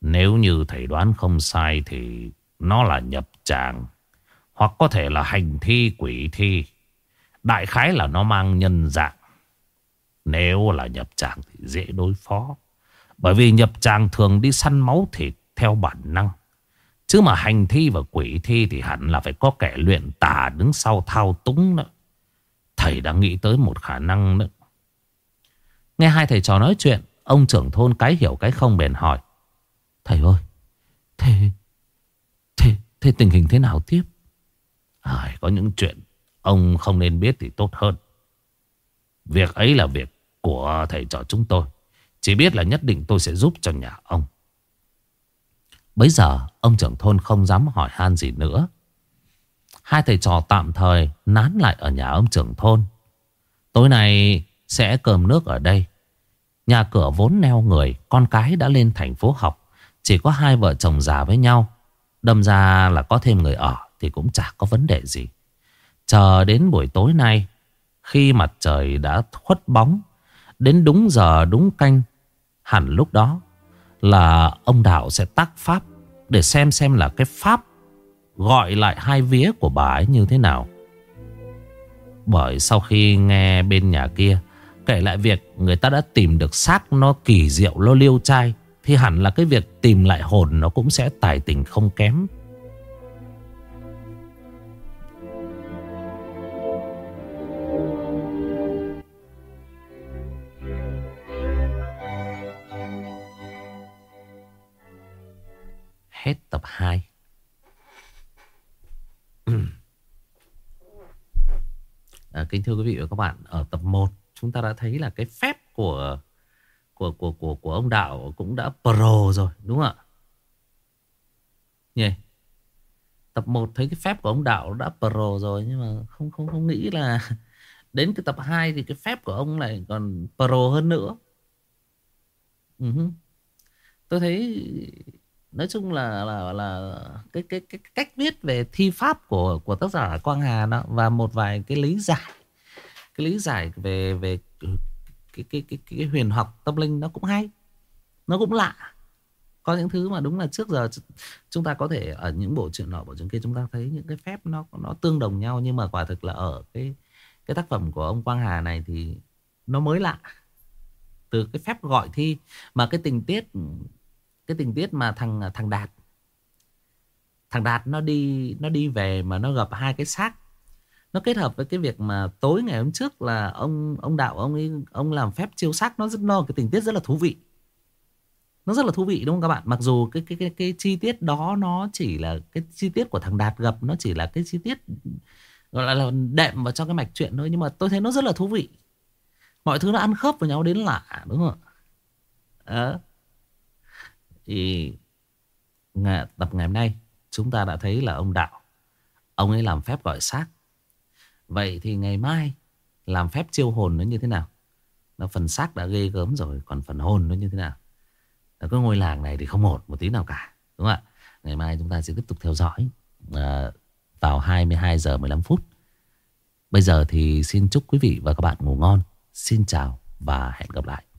Nếu như thầy đoán không sai thì nó là nhập tràng Hoặc có thể là hành thi quỷ thi Đại khái là nó mang nhân dạng nếu là nhập tràng thì dễ đối phó Bởi vì nhập tràng thường đi săn máu thịt theo bản năng Chứ mà hành thi và quỷ thi thì hẳn là phải có kẻ luyện tà đứng sau thao túng nữa. Thầy đã nghĩ tới một khả năng nữa. Nghe hai thầy trò nói chuyện, ông trưởng thôn cái hiểu cái không bền hỏi. Thầy ơi, thế Thế tình hình thế nào tiếp? À, có những chuyện ông không nên biết thì tốt hơn. Việc ấy là việc của thầy trò chúng tôi. Chỉ biết là nhất định tôi sẽ giúp cho nhà ông. Bây giờ ông trưởng thôn không dám hỏi han gì nữa. Hai thầy trò tạm thời nán lại ở nhà ông trưởng thôn. Tối nay sẽ cơm nước ở đây. Nhà cửa vốn neo người, con cái đã lên thành phố học. Chỉ có hai vợ chồng già với nhau. Đâm ra là có thêm người ở Thì cũng chả có vấn đề gì Chờ đến buổi tối nay khi mặt trời đã khuất bóng, Đến đúng giờ, đúng canh, Hẳn lúc đó Là ông Đạo sẽ tác pháp Để xem xem là cái pháp Gọi lại hai vía của bà ấy như thế nào. Bởi sau khi nghe bên nhà kia Kể lại việc người ta đã tìm được xác nó kỳ diệu, nó liêu trai, Thì hẳn là cái việc tìm lại hồn nó cũng sẽ tài tình không kém. Hết tập 2 à, Kính thưa quý vị và các bạn Ở tập 1 chúng ta đã thấy là cái phép của của của của của ông đạo cũng đã pro rồi đúng không ạ? Nhỉ? Tập 1 thấy cái phép của ông đạo đã pro rồi nhưng mà không không không nghĩ là đến cái tập 2 thì cái phép của ông lại còn pro hơn nữa. Uh -huh. Tôi thấy nói chung là là là cái cái cái cách viết về thi pháp của của tác giả Quang Hà đó và một vài cái lý giải cái lý giải về về cái cái cái cái, cái huyền học tâm linh nó cũng hay nó cũng lạ. Có những thứ mà đúng là trước giờ chúng ta có thể ở những bộ truyện nọ bộ truyện kia chúng ta thấy những cái phép nó nó tương đồng nhau nhưng mà quả thực là ở cái cái tác phẩm của ông Quang Hà này thì nó mới lạ. Từ cái phép gọi thi mà cái tình tiết cái tình tiết mà thằng à, thằng Đạt. Thằng Đạt nó đi nó đi về mà nó gặp hai cái xác. Nó kết hợp với cái việc mà tối ngày hôm trước là ông ông đạo ông ấy ông làm phép chiêu xác nó rất no cái tình tiết rất là thú vị. Nó rất là thú vị đúng không các bạn? Mặc dù cái cái cái cái chi tiết đó nó chỉ là cái chi tiết của thằng đạt gặp nó chỉ là cái chi tiết gọi là, là đệm vào trong cái mạch chuyện thôi nhưng mà tôi thấy nó rất là thú vị. Mọi thứ nó ăn khớp với nhau đến lạ đúng không ạ? Thì ngày, tập ngày hôm nay chúng ta đã thấy là ông đạo ông ấy làm phép gọi xác Vậy thì ngày mai làm phép chiêu hồn nó như thế nào? Nó phần xác đã ghê gớm rồi, còn phần hồn nó như thế nào? Ở cái ngôi làng này thì không một một tí nào cả, đúng không ạ? Ngày mai chúng ta sẽ tiếp tục theo dõi à, vào 22 giờ 15 phút. Bây giờ thì xin chúc quý vị và các bạn ngủ ngon. Xin chào và hẹn gặp lại.